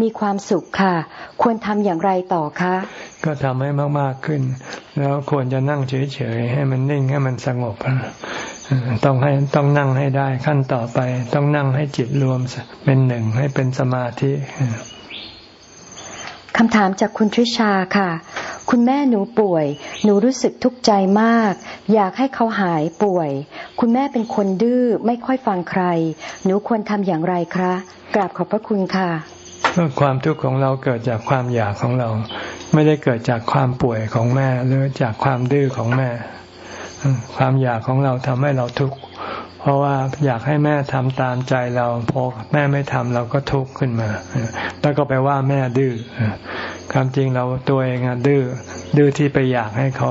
มีความสุขค่ะ ควรทำอย่างไรต่อคะ ก็ทำให้มากๆขึ้น แล้วควรจะนั่งเฉยๆให้มันนิ่งให้มันสงบต้องให้ต้องนั่งให้ได้ขั้นต่อไป ต้องนั่งให้จิตรวมเป็นหนึ่งให้เป็นสมาธิ คำถามจากคุณทริชาค่ะ คุณแม่หนูป่วย หนูรู้สึกทุกข์ใจมาก อยากให้เขาหายป่วย คุณแม่เป็นคนดื้อไม่ค่อยฟังใคร หนูควรทำอย่างไรคะกราบขอบพระคุณค่ะความทุกข์ของเราเกิดจากความอยากของเรา ไม่ได้เกิดจากความป่วยของแม่ หรือจากความดื้อของแม่ ความอยากของเราทำให้เราทุกข์ เพราะว่าอยากให้แม่ทำตามใจเราพอแม่ไม่ทำเราก็ทุกข์ขึ้นมา แล้วก็ไปว่าแม่ดื้อความจริงเราตัวเองดื้อดื้อที่ไปอยากให้เขา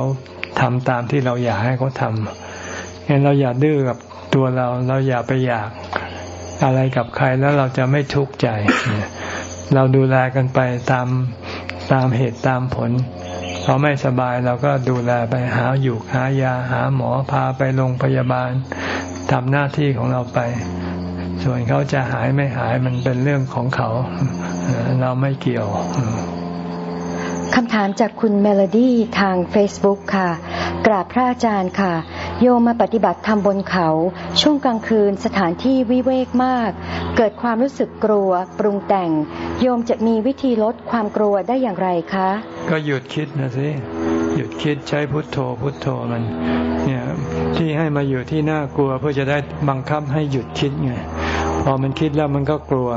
ทำตามที่เราอยากให้เขาทำงั้นเราอย่าดื้อกับตัวเราเราอย่าไปอยากอะไรกับใครแล้วเราจะไม่ทุกข์ใจ เราดูแลกันไปตามตามเหตุตามผลพอไม่สบายเราก็ดูแลไปหาอยู่หายาหาหมอพาไปโรงพยาบาล ทำหน้าที่ของเราไป ส่วนเขาจะหายไม่หายมันเป็นเรื่องของเขา เราไม่เกี่ยวคำถามจากคุณเมโลดี้ทาง Facebook ค่ะ กราบพระอาจารย์ค่ะ โยมมาปฏิบัติธรรมบนเขา ช่วงกลางคืนสถานที่วิเวกมาก เกิดความรู้สึกกลัว ปรุงแต่ง โยมจะมีวิธีลดความกลัวได้อย่างไรคะ ก็หยุดคิดนะสิ หยุดคิดใช้พุทโธพุทโธมัน เนี่ย ที่ให้มาอยู่ที่น่ากลัวเพื่อจะได้บังคับให้หยุดคิดไงพอมันคิดแล้วมันก็กลัว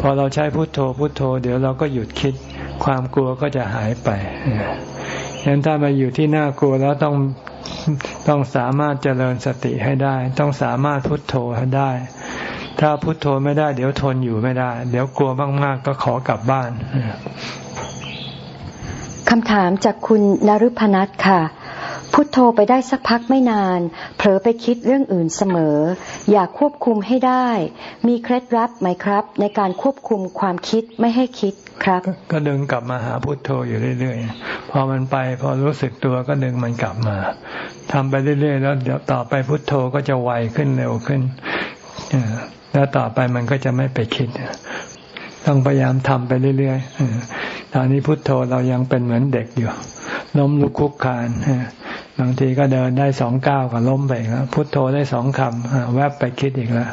พอเราใช้พุทโธพุทโธ เดี๋ยวเราก็หยุดคิด ความกลัวก็จะหายไปฉะนั้นถ้ามาอยู่ที่น่ากลัวแล้วต้องต้องสามารถเจริญสติให้ได้ ต้องสามารถพุทโธให้ได้ ถ้าพุทโธไม่ได้ เดี๋ยวทนอยู่ไม่ได้ เดี๋ยวกลัวมากๆก็ขอกลับบ้านคำถามจากคุณนรุพนัทค่ะ พุทโธไปได้สักพักไม่นาน เผลอไปคิดเรื่องอื่นเสมอ อยากควบคุมให้ได้ มีเคล็ดลับไหมครับ ในการควบคุมความคิดไม่ให้คิดครับ ก็ดึงกลับมาหาพุทโธอยู่เรื่อยๆ พอมันไปพอรู้สึกตัวก็ดึงมันกลับมาทำไปเรื่อยๆ แล้วเดี๋ยวต่อไปพุทโธก็จะไวขึ้นเร็วขึ้นแล้วต่อไปมันก็จะไม่ไปคิดต้องพยายามทำไปเรื่อยๆตอนนี้พุทโธเรายังเป็นเหมือนเด็กอยู่ล้มลุกคุกคาน บางทีก็เดินได้สองก้าวก็ล้มไปแล้วพุทโธได้สองคำแวบไปคิดอีกแล้ว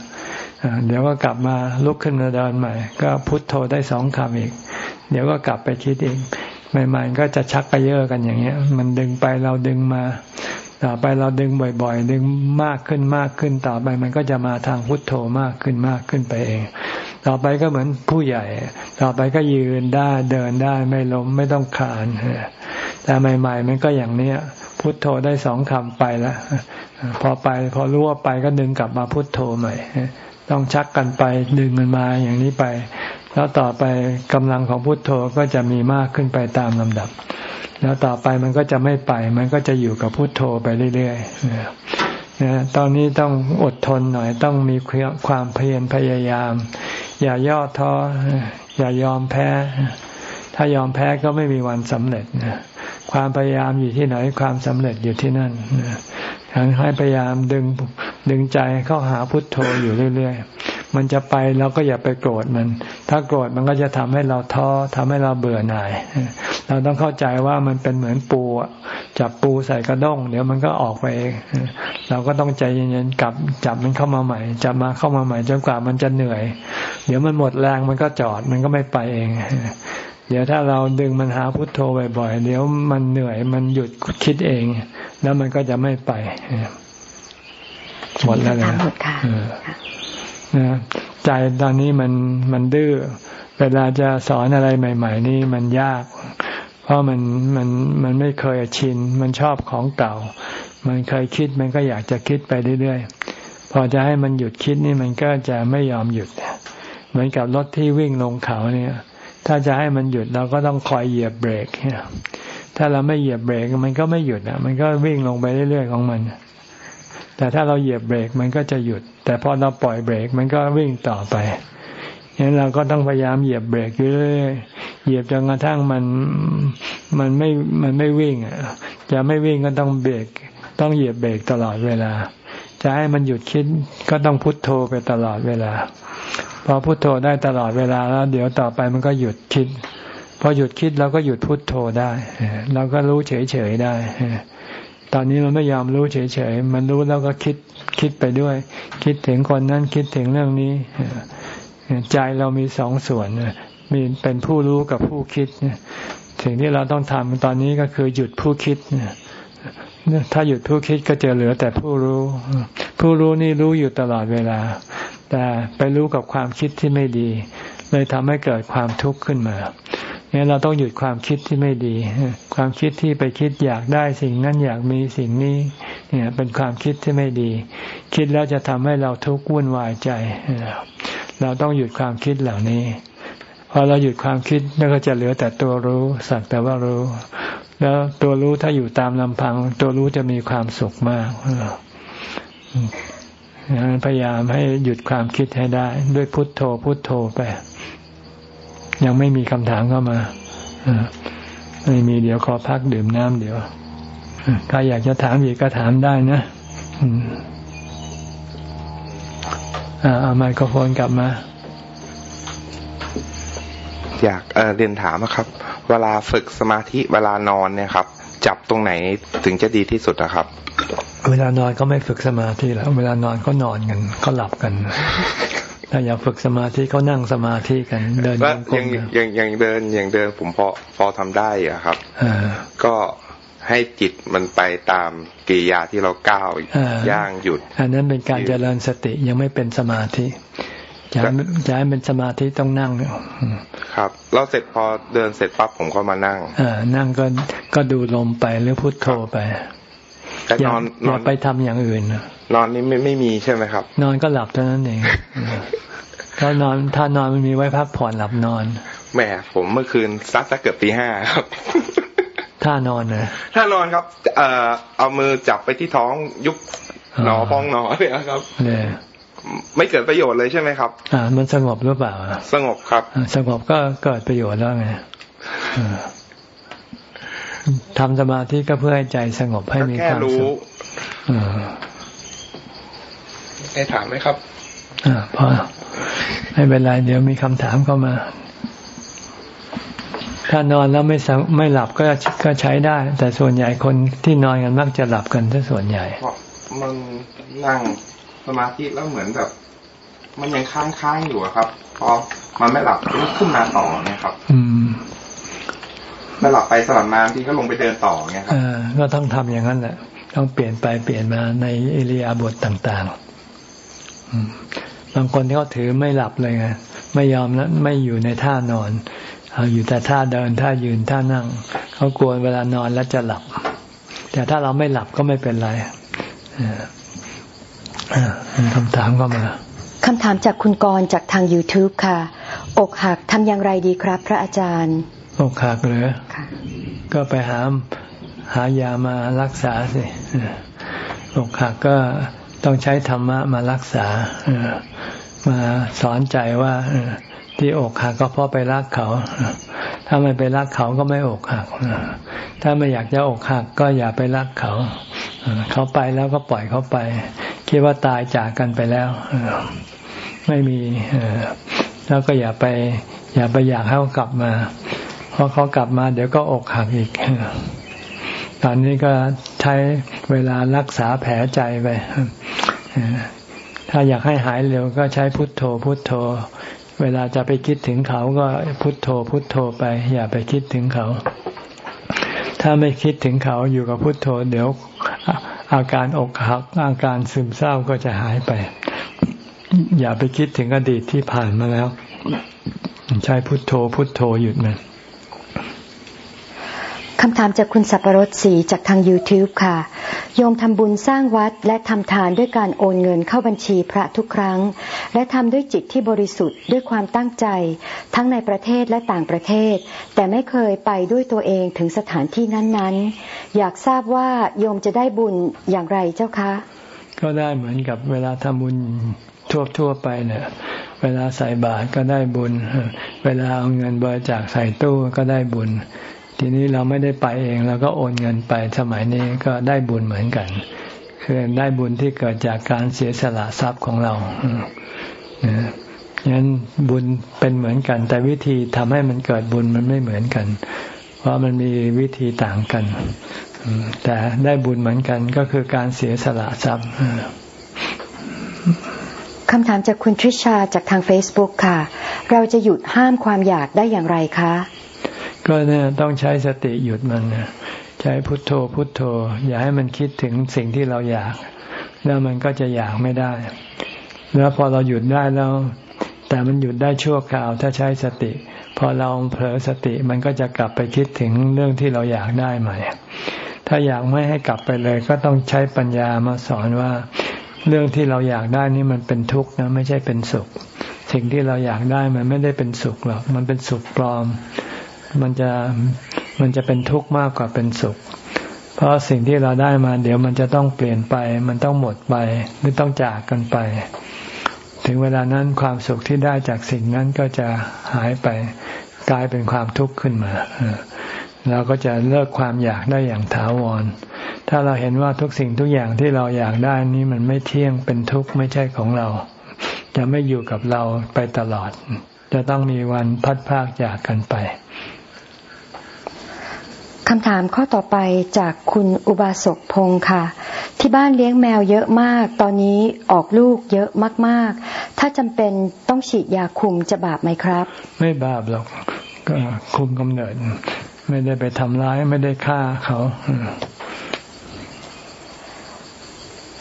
เดี๋ยวก็กลับมาลุกขึ้นมาเดินใหม่ ก็พุทโธได้สองคำอีก เดี๋ยวก็กลับไปคิดอีกใหม่ๆก็จะชักกระเยอะกันอย่างเงี้ย มันดึงไปเราดึงมาต่อไปเราดึงบ่อย ๆ ดึงมากขึ้นมากขึ้นต่อไปมันก็จะมาทางพุทโธมากขึ้นมากขึ้นไปเอง ต่อไปก็เหมือนผู้ใหญ่ ต่อไปก็ยืนได้เดินได้ไม่ล้มไม่ต้องขานแต่ใหม่ ๆ มันก็อย่างเนี้ย พุทโธได้สองคำไปแล้วพอไปพอรู้ว่าไปก็ดึงกลับมาพุทโธใหม่ ต้องชักกันไปดึงมันมาอย่างนี้ไป แล้วต่อไปกำลังของพุทโธก็จะมีมากขึ้นไปตามลำดับ แล้วต่อไปมันก็จะไม่ไป มันก็จะอยู่กับพุทโธไปเรื่อยๆนะตอนนี้ต้องอดทนหน่อยต้องมีความเพียรพยายาม อย่าย่อท้ออย่ายอมแพ้ ถ้ายอมแพ้ก็ไม่มีวันสำเร็จนะ ความพยายามอยู่ที่ไหนความสำเร็จอยู่ที่นั่นให้พยายามดึงดึงใจเข้าหาพุทโธอยู่เรื่อยๆ มันจะไปเราก็อย่าไปโกรธมัน ถ้าโกรธมันก็จะทำให้เราท้อทำให้เราเบื่อหน่าย เราต้องเข้าใจว่ามันเป็นเหมือนปูจับปูใส่กระด้ง เดี๋ยวมันก็ออกไปเอง เราก็ต้องใจเย็นๆกลับจับมันเข้ามาใหม่ จับมาเข้ามาใหม่จนกว่ามันจะเหนื่อย เดี๋ยวมันหมดแรงมันก็จอดมันก็ไม่ไปเอง เดี๋ยวถ้าเราดึงมันหาพุทโธบ่อยๆเดี๋ยวมันเหนื่อยมันหยุดคิดเอง แล้วมันก็จะไม่ไปหมดแล้วนะใจตอนนี้มันมันดื้อเวลาจะสอนอะไรใหม่ ๆ นี่มันยาก เพราะมันมันมันไม่เคยชิน มันชอบของเก่า มันเคยคิดมันก็อยากจะคิดไปเรื่อยๆพอจะให้มันหยุดคิดนี่มันก็จะไม่ยอมหยุดเหมือนกับรถที่วิ่งลงเขาเนี่ย ถ้าจะให้มันหยุดเราก็ต้องคอยเหยียบเบรกถ้าเราไม่เหยียบเบรกมันก็ไม่หยุดอะ มันก็วิ่งลงไปเรื่อยๆของมัน แต่ถ้าเราเหยียบเบรกมันก็จะหยุด แต่พอเราปล่อยเบรกมันก็วิ่งต่อไปงั้นเราก็ต้องพยายามเหยียบเบรกเรื่อยๆเหยียบจนกระทั่งมันมันไม่มันไม่วิ่งอะจะไม่วิ่งก็ต้องเบรกต้องเหยียบเบรกตลอดเวลา จะให้มันหยุดคิดก็ต้องพุทโธไปตลอดเวลา พอพุโทโธได้ตลอดเวลาแล้ว เดี๋ยวต่อไปมันก็หยุดคิด พอหยุดคิดเราก็หยุดพุดโทโธได้ เราก็รู้เฉยๆได้ ตอนนี้เราไม่ยอมรู้เฉยๆ มันรู้แล้วก็คิดคิดไปด้วย คิดถึงคนนั้นคิดถึงเรื่องนี้ใจเรามีสองส่วนมีเป็นผู้รู้กับผู้คิดสิ่งที่เราต้องทำตอนนี้ก็คือหยุดผู้คิดถ้าหยุดผู้คิดก็จะเหลือแต่ผู้รู้ ผู้รู้นี่รู้อยู่ตลอดเวลา แต่ไปรู้กับความคิดที่ไม่ดี เลยทำให้เกิดความทุกข์ขึ้นมาเนี่ยเราต้องหยุดความคิดที่ไม่ดี ความคิดที่ไปคิดอยากได้สิ่งนั้นอยากมีสิ่งนี้ เนี่ยเป็นความคิดที่ไม่ดี คิดแล้วจะทำให้เราทุกข์วุ่นวายใจ เราต้องหยุดความคิดเหล่านี้พอเราหยุดความคิดแล้วก็จะเหลือแต่ตัวรู้สักแต่ว่ารู้ แล้วตัวรู้ถ้าอยู่ตามลำพัง ตัวรู้จะมีความสุขมาก พยายามให้หยุดความคิดให้ได้ ด้วยพุทโธพุทโธไป ยังไม่มีคำถามเข้ามาไม่มีเดี๋ยวขอพักดื่มน้ำเดี๋ยวใครอยากจะถามอีกก็ถามได้นะเอาไมโครโฟนกลับมา อยากเเรียนถามนะครับ เวลาฝึกสมาธิเวลานอนเนี่ยครับ จับตรงไหนถึงจะดีที่สุดนะครับ เวลานอนก็ไม่ฝึกสมาธิแล้ว เวลานอนก็นอนกันก็หลับกันถ้าอยากฝึกสมาธิเขานั่งสมาธิกัน เดินยังยังยังเดินยังเดินผมพอพอทำได้อะครับก็ให้จิตมันไปตามกิริยาที่เราก้าวย่างหยุด อันนั้นเป็นการเจริญสติยังไม่เป็นสมาธิ จะจะให้เป็นสมาธิต้องนั่งครับ แล้วเสร็จพอเดินเสร็จปั๊บผมก็มานั่งอ่านั่งก็ก็ดูลมไปหรือพุทโธไปแต่นอนนอนไปทำอย่างอื่นนอนนี่ไม่ไม่มีใช่ไหมครับ นอนก็หลับเท่านั้นเองถ้านอนถ้านอนมันมีไว้พักผ่อนหลับนอนแหมผมเมื่อคืนซักสักเกือบตีห้าครับท่านอนนะท่านอนครับเอ่อเอามือจับไปที่ท้องยุบหนอพองหนอเนี่ยครับเนี่ย ไม่เกิดประโยชน์เลยใช่ไหมครับ อ่า มันสงบหรือเปล่า สงบครับสงบก็เกิดประโยชน์แล้วไงทำสมาธิก็เพื่อให้ใจสงบให้มีความสุขให้ถามไหมครับอ่าพอไม่เป็นไรเดี๋ยวมีคำถามเข้ามา ถ้านอนแล้วไม่ไม่หลับก็ก็ใช้ได้ แต่ส่วนใหญ่คนที่นอนกันมักจะหลับกันถ้าส่วนใหญ่เพราะมันนั่ง สมาธิแล้วเหมือนแบบ มันยังค้างค้างอยู่ครับ พอมันไม่หลับลุกขึ้นมาต่อเนี่ยครับ อืมไม่หลับไปสลับมาที่ก็ลงไปเดินต่อเนี่ยครับก็ต้องทำอย่างนั้นแหละต้องเปลี่ยนไปเปลี่ยนมาในเอริยาบทต่างๆบางคนเขาถือไม่หลับเลยไงไม่ยอมนะไม่อยู่ในท่านอนเอาอยู่แต่ท่าเดินท่ายืนท่านั่งเขากลัวเวลานอนแล้วจะหลับ แต่ถ้าเราไม่หลับก็ไม่เป็นไร คำถามเข้ามาคำถามจากคุณกรจากทาง YouTube ค่ะ อกหักทำอย่างไรดีครับ พระอาจารย์ อกหักเลยก็ไปหาหายามารักษาสิอกหักก็ต้องใช้ธรรมะมารักษามาสอนใจว่าที่อกหักก็เพราะไปรักเขา ถ้าไม่ไปรักเขาก็ไม่อกหัก ถ้าไม่อยากจะอกหักก็อย่าไปรักเขา เขาไปแล้วก็ปล่อยเขาไป คิดว่าตายจากกันไปแล้วไม่มีแล้วก็อย่าไป อย่าไปอยากให้เขากลับมา เพราะเขากลับมาเดี๋ยวก็อกหักอีกตอนนี้ก็ใช้เวลารักษาแผลใจไปถ้าอยากให้หายเร็วก็ใช้พุทโธ พุทโธ เวลาจะไปคิดถึงเขาก็พุทโธ พุทโธไป อย่าไปคิดถึงเขา ถ้าไม่คิดถึงเขาอยู่กับพุทโธ เดี๋ยว อาการอกหักอาการซึมเศร้าก็จะหายไป อย่าไปคิดถึงอดีตที่ผ่านมาแล้ว ใช้พุทโธพุทโธหยุดมัน คำถามจากคุณสัปรสสีจากทาง YouTube ค่ะ โยมทำบุญสร้างวัดและทำทานด้วยการโอนเงินเข้าบัญชีพระทุกครั้ง และทำด้วยจิตที่บริสุทธิ์ด้วยความตั้งใจ ทั้งในประเทศและต่างประเทศ แต่ไม่เคยไปด้วยตัวเองถึงสถานที่นั้นๆ อยากทราบว่าโยมจะได้บุญอย่างไรเจ้าคะ ก็ได้เหมือนกับเวลาทำบุญทั่วทั่วไปเนี่ยเวลาใส่บาตรก็ได้บุญ เวลาเอาเงินบริจาคใส่ตู้ก็ได้บุญ ทีนี้เราไม่ได้ไปเองเราก็โอนเงินไปสมัยนี้ก็ได้บุญเหมือนกัน คือได้บุญที่เกิดจากการเสียสละทรัพย์ของเรางั้นบุญเป็นเหมือนกัน แต่วิธีทำให้มันเกิดบุญมันไม่เหมือนกัน เพราะมันมีวิธีต่างกัน แต่ได้บุญเหมือนกันก็คือการเสียสละทรัพย์คำถามจากคุณทริชาจากทาง Facebook ค่ะ เราจะหยุดห้ามความอยากได้อย่างไรคะ ก็เนี่ยต้องใช้สติหยุดมันใช้พุทโธพุทโธ อย่าให้มันคิดถึงสิ่งที่เราอยาก แล้วมันก็จะอยากไม่ได้ แล้วพอเราหยุดได้แล้ว แต่มันหยุดได้ชั่วคราว ถ้าใช้สติ พอเราเผลอสติมันก็จะกลับไปคิดถึงเรื่องที่เราอยากได้ใหม่ ถ้าอยากไม่ให้กลับไปเลย ก็ต้องใช้ปัญญามาสอนว่า เรื่องที่เราอยากได้นี่มันเป็นทุกข์นะไม่ใช่เป็นสุข สิ่งที่เราอยากได้มันไม่ได้เป็นสุขหรอกมันเป็นสุขปลอม มันจะมันจะเป็นทุกข์มากกว่าเป็นสุข เพราะสิ่งที่เราได้มา เดี๋ยวมันจะต้องเปลี่ยนไป มันต้องหมดไปหรือต้องจากกันไป ถึงเวลานั้นความสุขที่ได้จากสิ่งนั้นก็จะหายไปกลายเป็นความทุกข์ขึ้นมาเราก็จะเลิกความอยากได้อย่างถาวร ถ้าเราเห็นว่าทุกสิ่งทุกอย่างที่เราอยากได้นี้มันไม่เที่ยงเป็นทุกข์ไม่ใช่ของเรา จะไม่อยู่กับเราไปตลอด จะต้องมีวันพัดพากจากกันไป คำถามข้อต่อไปจากคุณอุบาสกพงค์ค่ะ ที่บ้านเลี้ยงแมวเยอะมาก ตอนนี้ออกลูกเยอะมากๆ ถ้าจำเป็นต้องฉีดยาคุมจะบาปไหมครับ ไม่บาปหรอกก็คุมกำเนิด ไม่ได้ไปทำร้ายไม่ได้ฆ่าเขา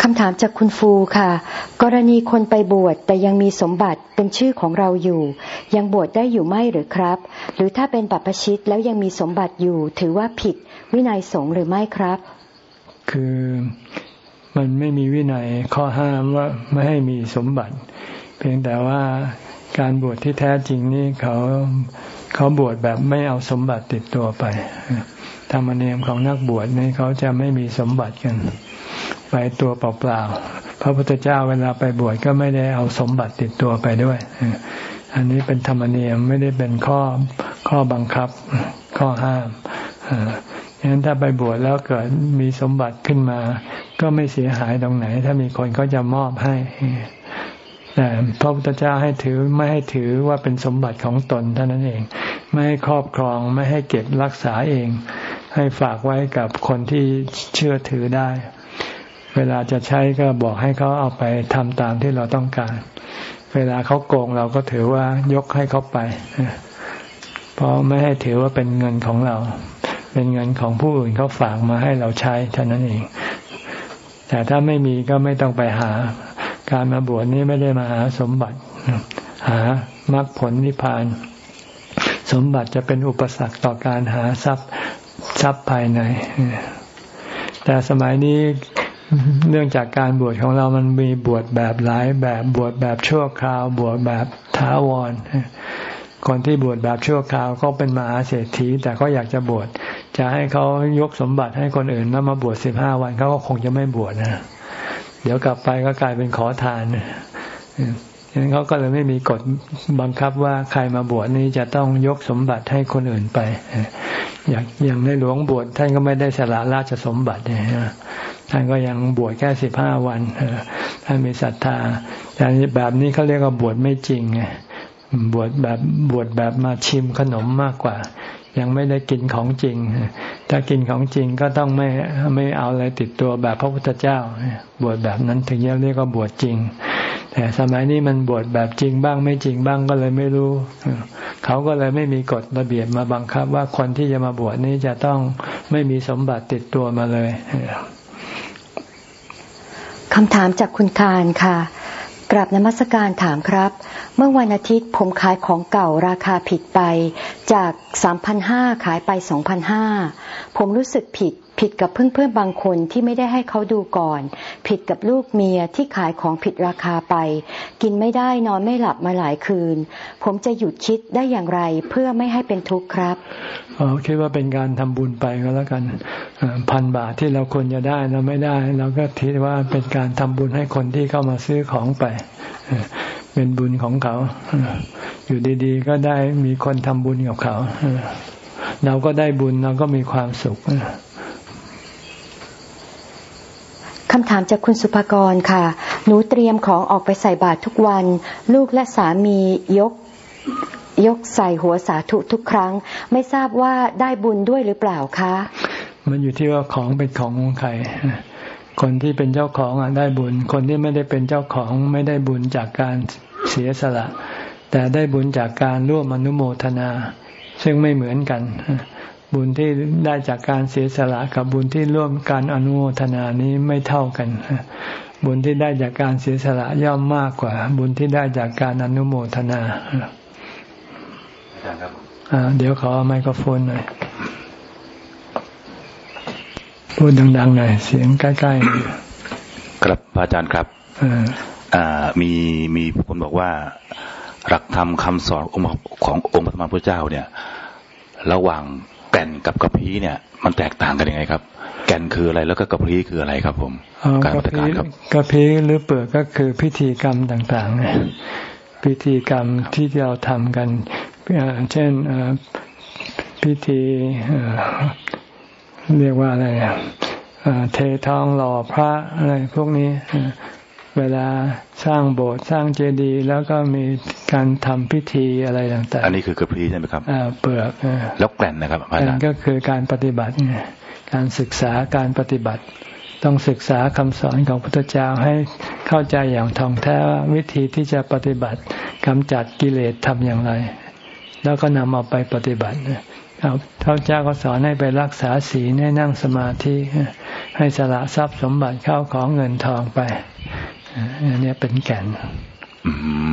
คำถามจากคุณฟูค่ะ กรณีคนไปบวชแต่ยังมีสมบัติเป็นชื่อของเราอยู่ ยังบวชได้อยู่ไหมหรือครับ หรือถ้าเป็นปัปชิตแล้วยังมีสมบัติอยู่ ถือว่าผิดวินัยสงฆ์หรือไม่ครับ คือมันไม่มีวินัยข้อห้ามว่าไม่ให้มีสมบัติ เพียงแต่ว่าการบวชที่แท้จริงนี่เขาเขาบวชแบบไม่เอาสมบัติติดตัวไปธรรมเนียมของนักบวชนี่เขาจะไม่มีสมบัติกัน ไปตัวเปล่าๆ พระพุทธเจ้าเวลาไปบวชก็ไม่ได้เอาสมบัติติดตัวไปด้วย อันนี้เป็นธรรมเนียมไม่ได้เป็นข้อข้อบังคับ ข้อห้ามฉะนั้นถ้าไปบวชแล้วเกิดมีสมบัติขึ้นมา ก็ไม่เสียหายตรงไหน ถ้ามีคนเขาจะมอบให้แต่พระพุทธเจ้าให้ถือไม่ให้ถือว่าเป็นสมบัติของตนเท่านั้นเอง ไม่ให้ครอบครองไม่ให้เก็บรักษาเอง ให้ฝากไว้กับคนที่เชื่อถือได้ เวลาจะใช้ก็บอกให้เขาเอาไปทำตามที่เราต้องการ เวลาเขาโกงเราก็ถือว่ายกให้เขาไป เพราะไม่ให้ถือว่าเป็นเงินของเรา เป็นเงินของผู้อื่นเขาฝากมาให้เราใช้เท่านั้นเอง แต่ถ้าไม่มีก็ไม่ต้องไปหา การมาบวชนี้ไม่ได้มาหาสมบัติ หามรรคผลนิพพาน สมบัติจะเป็นอุปสรรคต่อการหาทรัพย์ทรัพย์ภายในแต่สมัยนี้ เนื่องจากการบวชของเรามันมีบวชแบบหลายแบบบวชแบบชั่วคราว บวชแบบท้าวรคนที่บวชแบบชั่วคราวก็เป็นมหาเศรษฐี แต่ก็อยากจะบวชจะให้เขายกสมบัติให้คนอื่นแล้วมาบวชสิบห้าวันเขาก็คงจะไม่บวชนะเดี๋ยวกลับไปก็กลายเป็นขอทานฉะนั้นเขาก็เลยไม่มีกฎบังคับว่าใครมาบวชนี้จะต้องยกสมบัติให้คนอื่นไปอย่างอย่างในหลวงบวชท่านก็ไม่ได้สละราชสมบัติเนี่ย ท่านก็ยังบวชแค่สิบห้าวันท่านมีศรัทธาแต่แบบนี้เขาเรียกว่าบวชไม่จริงไงบวชแบบบวชแบบมาชิมขนมมากกว่า ยังไม่ได้กินของจริง ถ้ากินของจริงก็ต้องไม่ไม่เอาอะไรติดตัวแบบพระพุทธเจ้า บวชแบบนั้นถึงจะเรียกว่าบวชจริง แต่สมัยนี้มันบวชแบบจริงบ้างไม่จริงบ้างก็เลยไม่รู้ เขาก็เลยไม่มีกฎระเบียบมาบังคับว่าคนที่จะมาบวชนี้จะต้องไม่มีสมบัติติดตัวมาเลย คำถามจากคุณคารค่ะ กราบนมัสการถามครับ เมื่อวันอาทิตย์ผมขายของเก่าราคาผิดไป จาก 3,500 ขายไป 2,500 ผมรู้สึกผิดผิดกับเพื่อนๆบางคนที่ไม่ได้ให้เขาดูก่อน ผิดกับลูกเมียที่ขายของผิดราคาไป กินไม่ได้นอนไม่หลับมาหลายคืน ผมจะหยุดคิดได้อย่างไรเพื่อไม่ให้เป็นทุกข์ครับอ๋อคิดว่าเป็นการทำบุญไปก็แล้วกันพันบาทที่เราควรจะได้เราไม่ได้เราก็คิดว่าเป็นการทำบุญให้คนที่เข้ามาซื้อของไปเป็นบุญของเขา อยู่ดีๆ ก็ได้มีคนทำบุญกับเขา เราก็ได้บุญเราก็มีความสุข คำถามจากคุณสุภกรค่ะ หนูเตรียมของออกไปใส่บาตรทุกวัน ลูกและสามียกยกใส่หัวสาธุทุกครั้ง ไม่ทราบว่าได้บุญด้วยหรือเปล่าคะ มันอยู่ที่ว่าของเป็นของของใคร คนที่เป็นเจ้าของอได้บุญ คนที่ไม่ได้เป็นเจ้าของไม่ได้บุญจากการเสียสละ แต่ได้บุญจากการร่วมอนุโมทนา ซึ่งไม่เหมือนกัน บุญที่ได้จากการเสียสละกับบุญที่ร่วมการอนุโมทนานี้ไม่เท่ากัน บุญที่ได้จากการเสียสละย่อมมากกว่า บุญที่ได้จากการอนุโมทนาเดี๋ยวขอไมโครโฟนหน่อยพูดดังๆหน่อยเสียงใกล้ๆครับอาจารย์ครับมีมีคนบอกว่า หลักธรรมคำสอนขององค์พระธรรมพุทธเจ้าเนี่ย ระหว่าง แก่นกับกระพี้เนี่ย มันแตกต่างกันยังไงครับ แก่นคืออะไรแล้วก็กระพี้คืออะไรครับ ผมการปฏิบัติครับกระพี้หรือเปลือกก็คือพิธีกรรมต่างๆ พิธีกรรมที่เราทำกันเช่นพิธีเรียกว่าอะไรเททองหล่อพระอะไรพวกนี้ เวลาสร้างโบสถ์สร้างเจดีย์แล้วก็มีการทำพิธีอะไรต่างๆ อันนี้คือกระพีใช่ไหมครับเปลือกแล้วแกล่นนะครับอาจารย์ก็คือการปฏิบัติการศึกษาการปฏิบัติ ต้องศึกษาคำสอนของพระพุทธเจ้าให้เข้าใจอย่างท่องแท้วิธีที่จะปฏิบัติกำจัดกิเลสทำอย่างไร แล้วก็นำเอาไปปฏิบัติพระเจ้าก็สอนให้ไปรักษาศีลให้นั่งสมาธิให้สละทรัพย์สมบัติเข้าของเงินทองไป อันนี้เป็นแก่น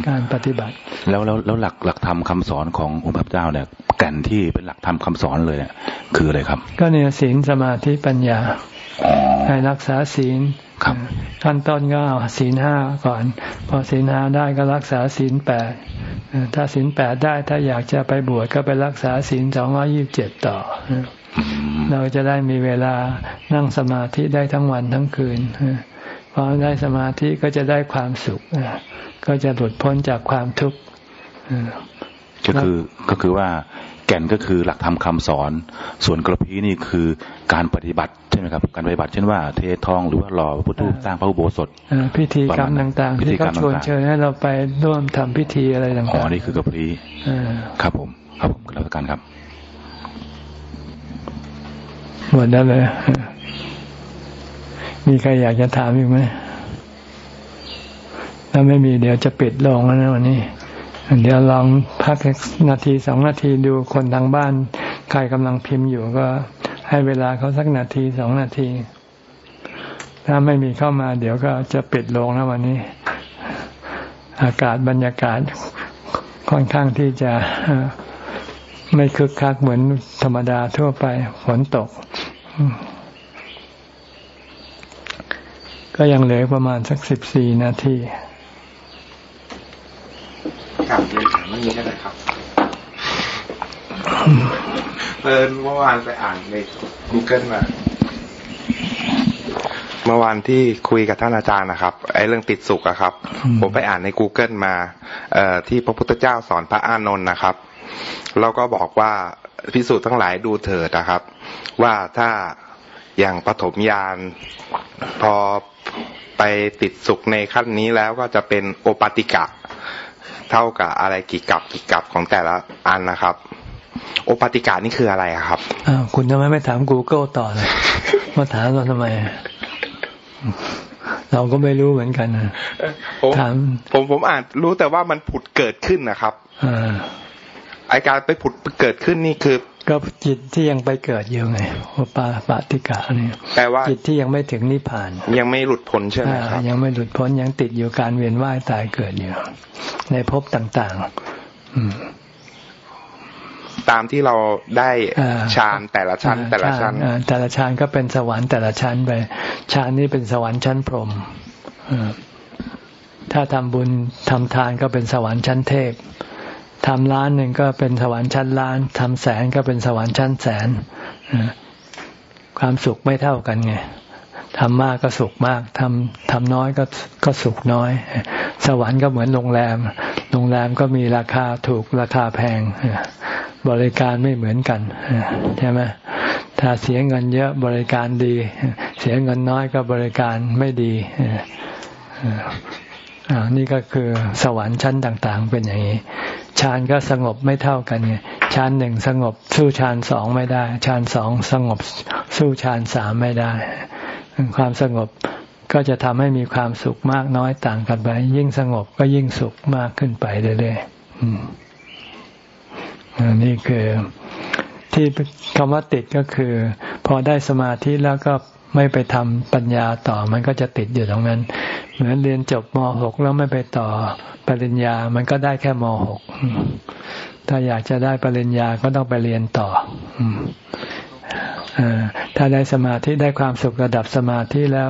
การปฏิบัติ แล้วแล้วแล้วหลักหลักธรรมคาสอนขององค์พระเจ้าเนี่ยแก่นที่เป็นหลักธรรมคาสอนเลยเนี่ยคืออะไรครับ ก็เนี่ยศีลสมาธิปัญญาให้รักษาศีลขั้นต้นก็เอาศีลห้าก่อน พอศีลห้าได้ก็รักษาศีลแปดถ้าศีลแปดได้ถ้าอยากจะไปบวชก็ไปรักษาศีลสองร้อยี่บเจ็ดต่อ เราจะได้มีเวลานั่งสมาธิได้ทั้งวันทั้งคืน พอได้สมาธิก็จะได้ความสุขก็จะหลุดพ้นจากความทุกข์ก็คือก็คือว่าแก่นก็คือหลักธรรมคาสอน ส่วนกระพีนี่คือการปฏิบัติใช่ไหมครับ การปฏิบัติเช่นว่าเททองหรือว่าหล่อพระพุทธรูปสร้างพระอุโบสถพิธีกรรมต่างๆที่เขาชวนเชิญให้เราไปร่วมทำพิธีอะไรต่างๆอ๋อนี่คือกระพีครับผมครับผมกรับการครับหมดแล้วเลย มีใครอยากจะถามอีกไหมถ้าไม่มีเดี๋ยวจะปิดลงแล้วนะวันนี้เดี๋ยวลองพักนาทีสองนาทีดูคนทางบ้าน ใครกำลังพิมพ์อยู่ก็ให้เวลาเขาสักนาทีสองนาที ถ้าไม่มีเข้ามา เดี๋ยวก็จะปิดลงแล้ววันนี้ อากาศบรรยากาศค่อนข้างที่จะไม่คึกคักเหมือนธรรมดาทั่วไปฝนตก ก็ยังเหลือประมาณสักสิบสี่นาทีครับเรียนถามเรื่องนี้ก็ได้ครับเพิ่นเมื่อวานไปอ่านใน Google มา เมื่อวานที่คุยกับท่านอาจารย์นะครับ ไอ้เรื่องติดสุขอะครับ ผมไปอ่านใน Google มา เอ่อที่พระพุทธเจ้าสอนพระอานนท์นะครับ แล้วก็บอกว่าพิสูจน์ทั้งหลายดูเถิดนะครับ ว่าถ้าอย่างปฐมยานพอ ไปติดสุขในขั้นนี้แล้วก็จะเป็นโอปติกะ เท่ากับอะไรกี่กับกี่กับของแต่ละอันนะครับ โอปติกานี่คืออะไรครับอ้าวคุณทำไมไม่ถาม Google ต่อเลยมาถามเราทำไม เราก็ไม่รู้เหมือนกันนะถามผมผมอ่านรู้แต่ว่ามันผุดเกิดขึ้นนะครับไอการไปผุดเกิดขึ้นนี่คือ ก็จิตที่ยังไปเกิดอยู่ไงปาปาติกะนี่แปลว่าจิตที่ยังไม่ถึงนิพพาน ยังไม่หลุดพ้นใช่ไหมครับยังไม่หลุดพ้นยังติดอยู่การเวียนว่ายตายเกิดอยู่ ในภพต่างๆ อืตามที่เราได้ฌานแต่ละชั้น แต่ละชั้นแต่ละชั้นก็เป็นสวรรค์แต่ละชั้นไปฌานนี่เป็นสวรรค์ชั้นพรหมถ้าทำบุญทำทานก็เป็นสวรรค์ชั้นเทพ ทำล้านหนึ่งก็เป็นสวรรค์ชั้นล้านทำแสนก็เป็นสวรรค์ชั้นแสนความสุขไม่เท่ากันไงทำมากก็สุขมากทำทำน้อยก็ก็สุขน้อย สวรรค์ก็เหมือนโรงแรม โรงแรมก็มีราคาถูกราคาแพง บริการไม่เหมือนกันใช่ไหมถ้าเสียเงินเยอะบริการดี เสียเงินน้อยก็บริการไม่ดีอ่านี่ก็คือสวรรค์ชั้นต่าง ๆ เป็นอย่างนี้ ฌานก็สงบไม่เท่ากันไงฌานหนึ่งสงบสู้ฌานสองไม่ได้ฌานสองสงบสู้ฌานสามไม่ได้ ความสงบก็จะทำให้มีความสุขมากน้อยต่างกันไป ยิ่งสงบก็ยิ่งสุขมากขึ้นไปเรื่อยๆนี่คือที่คำว่าติดก็คือ พอได้สมาธิแล้วก็ไม่ไปทำปัญญาต่อมันก็จะติดอยู่ตรงนั้น เหมือนเรียนจบม .6 แล้วไม่ไปต่อปริญญา มันก็ได้แค่ม .6 ถ้าอยากจะได้ปริญญาก็ต้องไปเรียนต่อถ้าได้สมาธิได้ความสุขระดับสมาธิแล้ว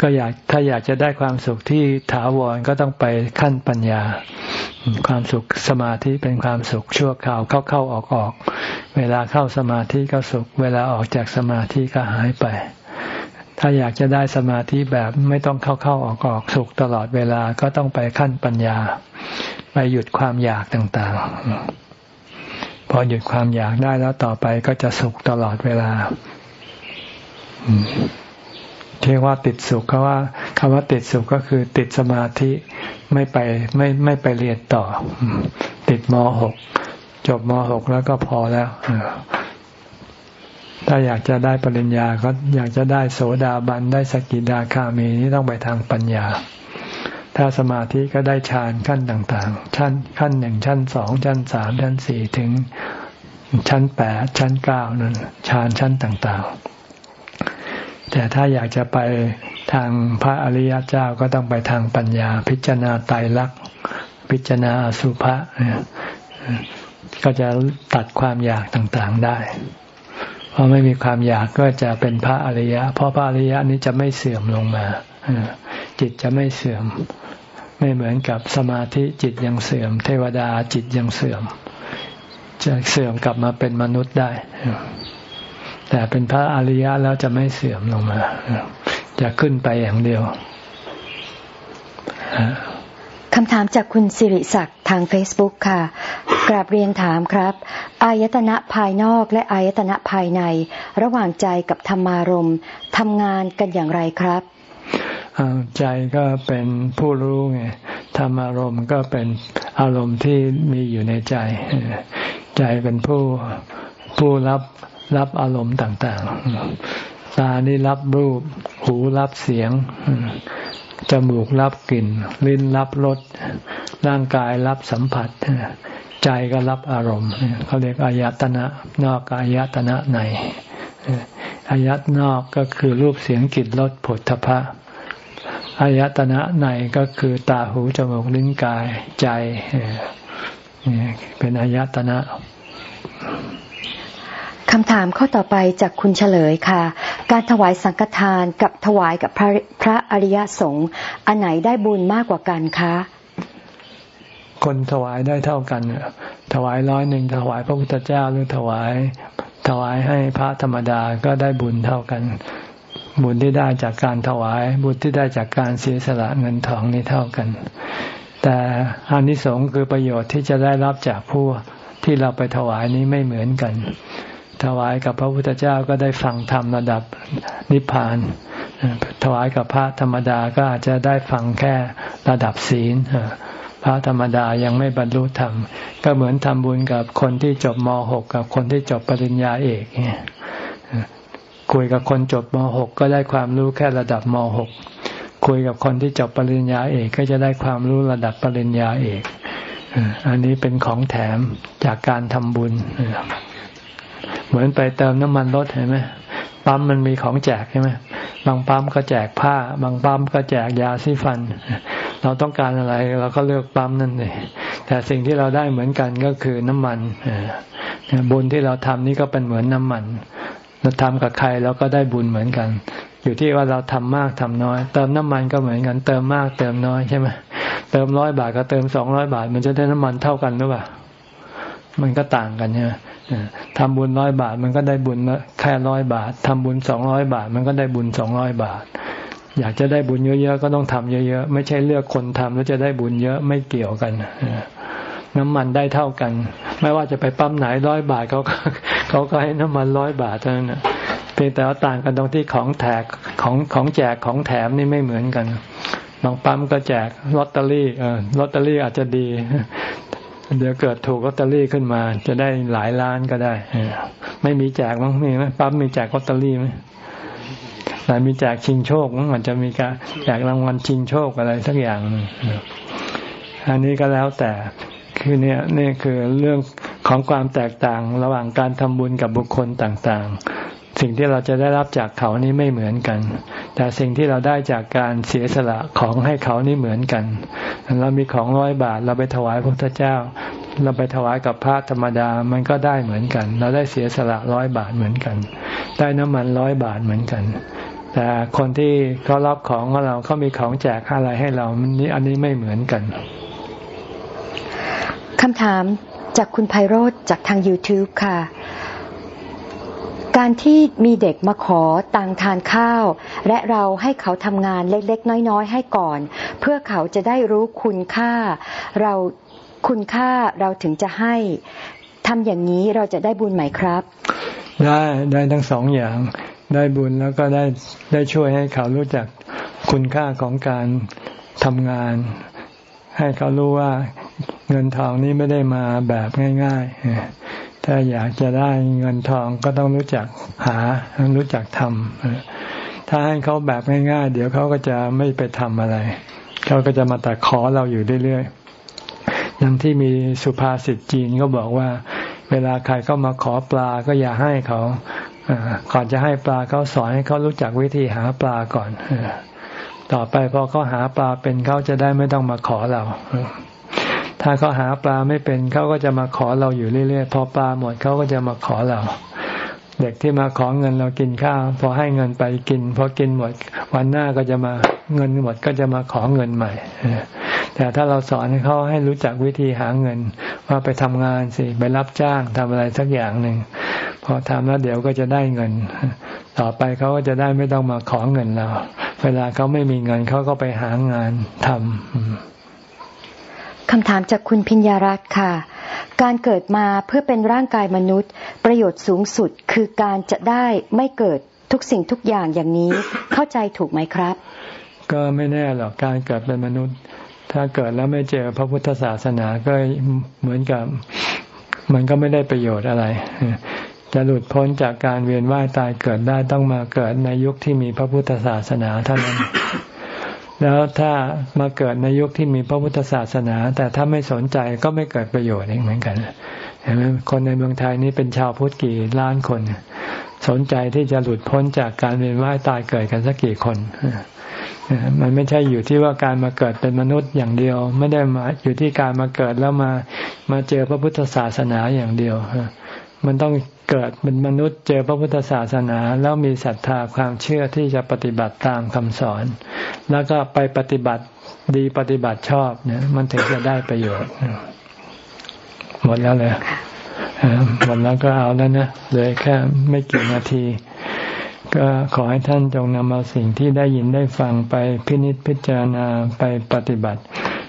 ก็อยากถ้าอยากจะได้ความสุขที่ถาวรก็ต้องไปขั้นปัญญา ความสุขสมาธิเป็นความสุขชั่วคราวเข้าเข้าออกออกเวลาเข้าสมาธิก็สุข เวลาออกจากสมาธิก็หายไป ถ้าอยากจะได้สมาธิแบบไม่ต้องเข้าเข้าออกออกสุขตลอดเวลาก็ต้องไปขั้นปัญญา ไปหยุดความอยากต่างๆ พอหยุดความอยากได้แล้วต่อไปก็จะสุขตลอดเวลาเรียกว่าติดสุขเพราะว่าคำว่าติดสุขก็คือติดสมาธิไม่ไปไม่ไม่ไปเรียนต่อ ติดมหกจบมหกแล้วก็พอแล้ว ถ้าอยากจะได้ปริญญาก็อยากจะได้โสดาบันได้สกิดาคามีนี่ต้องไปทางปัญญา ถ้าสมาธิก็ได้ฌานขั้นต่างๆ ชั้นขั้นหนึ่งชั้นสองชั้นสามชั้นสี่ถึงชั้นแปดชั้นเก้านั่นฌานชั้นต่างๆ แต่ถ้าอยากจะไปทางพระอริยเจ้าก็ต้องไปทางปัญญา พิจารณาไตรลักษณ์พิจารณาสุภะก็จะตัดความอยากต่างๆได้ พราะไม่มีความอยากก็จะเป็นพระอริยะ เพราะพระอริยะนี้จะไม่เสื่อมลงมาจิตจะไม่เสื่อม ไม่เหมือนกับสมาธิจิตยังเสื่อม เทวดาจิตยังเสื่อม จะเสื่อมกลับมาเป็นมนุษย์ได้ แต่เป็นพระอริยะแล้วจะไม่เสื่อมลงมา จะขึ้นไปอย่างเดียว คำถามจากคุณสิริศักดิ์ทาง Facebook ค่ะ กราบเรียนถามครับ อายตนะภายนอกและอายตนะภายใน ระหว่างใจกับธรรมารมทำงานกันอย่างไรครับ ใจก็เป็นผู้รู้ไง ธรรมารมก็เป็นอารมณ์ที่มีอยู่ในใจ ใจเป็นผู้ผู้รับรับอารมณ์ต่าง ๆ ตานี่รับรูป หูรับเสียง จมูกรับกลิ่น ลิ้นรับรสร่างกายรับสัมผัส ใจก็รับอารมณ์เขาเรียกอายตนะนอกอายตนะในอายตนอกก็คือรูปเสียงกลิ่นรสผลทพะอายตนะในก็คือตาหูจมูกลิ้นกายใจเป็นอายตนะ คำถามข้อต่อไปจากคุณเฉลยค่ะ การถวายสังฆทานกับถวายกับพระพระอริยสงฆ์อันไหนได้บุญมากกว่ากันคะ คนถวายได้เท่ากัน ถวายร้อยหนึ่งถวายพระพุทธเจ้าหรือถวาย ถวายให้พระธรรมดาก็ได้บุญเท่ากัน บุญที่ได้จากการถวาย บุญที่ได้จากการเสียสละเงินทองนี่เท่ากัน แต่อานิสงส์คือประโยชน์ที่จะได้รับจากผู้ที่เราไปถวายนี้ไม่เหมือนกัน ถวายกับพระพุทธเจ้าก็ได้ฟังธรรมระดับนิพพาน ถวายกับพระธรรมดาก็อาจจะได้ฟังแค่ระดับศีลพระธรรมดายังไม่บรรลุธรรม ก็เหมือนทำบุญกับคนที่จบม .6 กับคนที่จบปริญญาเอกเนี่ยคุยกับคนจบม .6 ก็ได้ความรู้แค่ระดับม .6 คุยกับคนที่จบปริญญาเอกก็จะได้ความรู้ระดับปริญญาเอก อันนี้เป็นของแถมจากการทำบุญ เหมือนไปเติมน้ำมันรถเห็นไหมปั๊มมันมีของแจกใช่ไหมบางปั๊มก็แจกผ้า บางปั๊มก็แจกยาซีฟัน เราต้องการอะไรเราก็เลือกปั๊มนั่นเองแต่สิ่งที่เราได้เหมือนกันก็คือน้ำมันบุญที่เราทำนี่ก็เป็นเหมือนน้ำมัน เราทำกับใครเราก็ได้บุญเหมือนกัน อยู่ที่ว่าเราทำมากทำน้อย เติมน้ำมันก็เหมือนกัน เติมมากเติมน้อยใช่ไหมเติมร้อยบาทก็เติมสองร้อยบาท มันจะได้น้ำมันเท่ากันหรือเปล่ามันก็ต่างกันใช่ไหม ทำบุญร้อยบาทมันก็ได้บุญแค่ร้อยบาททำบุญสองร้อยบาท มันก็ได้บุญสองร้อยบาท อยากจะได้บุญเยอะๆก็ต้องทำเยอะๆ ไม่ใช่เลือกคนทำแล้วจะได้บุญเยอะไม่เกี่ยวกันน้ำมันได้เท่ากัน ไม่ว่าจะไปปั๊มไหนร้อยบาทเขาเขาก็ให้น้ำมันร้อยบาทเท่านั้นเพียงแต่ว่าต่างกันตรงที่ของแถกของของแจกของแถมนี่ไม่เหมือนกันบางปั๊มก็แจกลอตเตอรี่เออลอตเตอรี่อาจจะดี เดี๋ยวเกิดถูกลอตเตอรี่ขึ้นมา จะได้หลายล้านก็ได้ไม่มีแจกมั้งมีไหมปั๊มมีแจกลอตเตอรี่ไหมแต่มีแจกชิงโชคมั้งมันจะมีการแจกรางวัลชิงโชคอะไรสักอย่างอันนี้ก็แล้วแต่คือเนี่ยนี่คือเรื่องของความแตกต่างระหว่างการทำบุญกับบุคคลต่าง สิ่งที่เราจะได้รับจากเขานี้ไม่เหมือนกัน แต่สิ่งที่เราได้จากการเสียสละของให้เขานี่เหมือนกัน เรามีของร้อยบาท เราไปถวายพระพุทธเจ้า เราไปถวายกับพระธรรมดามันก็ได้เหมือนกัน เราได้เสียสละร้อยบาทเหมือนกัน ได้น้ำมันร้อยบาทเหมือนกัน แต่คนที่เขารับของของเราเขามีของแจกอะไรให้เรานี้อันนี้ไม่เหมือนกันคำถามจากคุณไพโรธจากทาง YouTube ค่ะ การที่มีเด็กมาขอตังทานข้าว และเราให้เขาทำงานเล็กๆ น้อยๆ ให้ก่อน เพื่อเขาจะได้รู้คุณค่า เราคุณค่าเราถึงจะให้ทำอย่างนี้เราจะได้บุญไหมครับ ได้ได้ทั้งสองอย่างได้บุญแล้วก็ได้ได้ช่วยให้เขารู้จักคุณค่าของการทำงาน ให้เขารู้ว่าเงินทองนี้ไม่ได้มาแบบง่าย ๆ ถ้าอยากจะได้เงินทองก็ต้องรู้จักหารู้จักทำถ้าให้เขาแบบง่ายๆ เดี๋ยวเขาก็จะไม่ไปทำอะไรเขาก็จะมาแต่ขอเราอยู่เรื่อยๆอย่างที่มีสุภาษิตจีนก็บอกว่า เวลาใครเข้ามาขอปลาก็อย่าให้เขาก่อนจะให้ปลาเขาสอนให้เขารู้จักวิธีหาปลาก่อนต่อไปพอเขาหาปลาเป็นเขาจะได้ไม่ต้องมาขอเรา ถ้าเขาหาปลาไม่เป็นเขาก็จะมาขอเราอยู่เรื่อยๆ พอปลาหมดเขาก็จะมาขอเรา เด็กที่มาขอเงินเรากินข้าว พอให้เงินไปกิน พอกินหมด วันหน้าก็จะมาเงินหมดก็จะมาขอเงินใหม่แต่ถ้าเราสอนให้เขาให้รู้จักวิธีหาเงิน ว่าไปทำงานสิไปรับจ้างทำอะไรสักอย่างหนึ่งพอทำแล้วเดี๋ยวก็จะได้เงิน ต่อไปเขาก็จะได้ไม่ต้องมาขอเงินเรา เวลาเขาไม่มีเงินเขาก็ไปหางานทำ คำถามจากคุณพิญญารัตน์ค่ะ การเกิดมาเพื่อเป็นร่างกายมนุษย์ ประโยชน์สูงสุดคือการจะได้ไม่เกิดทุกสิ่งทุกอย่างอย่างนี้เข้าใจถูกไหมครับ ก็ไม่แน่หรอกการเกิดเป็นมนุษย์ ถ้าเกิดแล้วไม่เจอพระพุทธศาสนาก็เหมือนกับ มันก็ไม่ได้ประโยชน์อะไร จะหลุดพ้นจากการเวียนว่ายตายเกิดได้ต้องมาเกิดในยุคที่มีพระพุทธศาสนาเท่านั้น แล้วถ้ามาเกิดในยุคที่มีพระพุทธศาสนา แต่ถ้าไม่สนใจก็ไม่เกิดประโยชน์เองเหมือนกันเห็นไหมคนในเมืองไทยนี่เป็นชาวพุทธกี่ล้านคน สนใจที่จะหลุดพ้นจากการเวียนว่ายตายเกิดกันสักกี่คนมันไม่ใช่อยู่ที่ว่าการมาเกิดเป็นมนุษย์อย่างเดียว ไม่ได้มาอยู่ที่การมาเกิดแล้วมามาเจอพระพุทธศาสนาอย่างเดียวมันต้อง เกิดเป็นมนุษย์เจอพระพุทธศาสนา แล้วมีศรัทธาความเชื่อที่จะปฏิบัติตามคำสอน แล้วก็ไปปฏิบัติดีปฏิบัติชอบเนี่ยมันถึงจะได้ประโยชน์ หมดแล้วเลยหมดแล้วก็เอาแล้วนะเลยแค่ไม่กี่นาที ก็ขอให้ท่านจงนำเอาสิ่งที่ได้ยินได้ฟังไปพินิจพิจารณาไปปฏิบัติ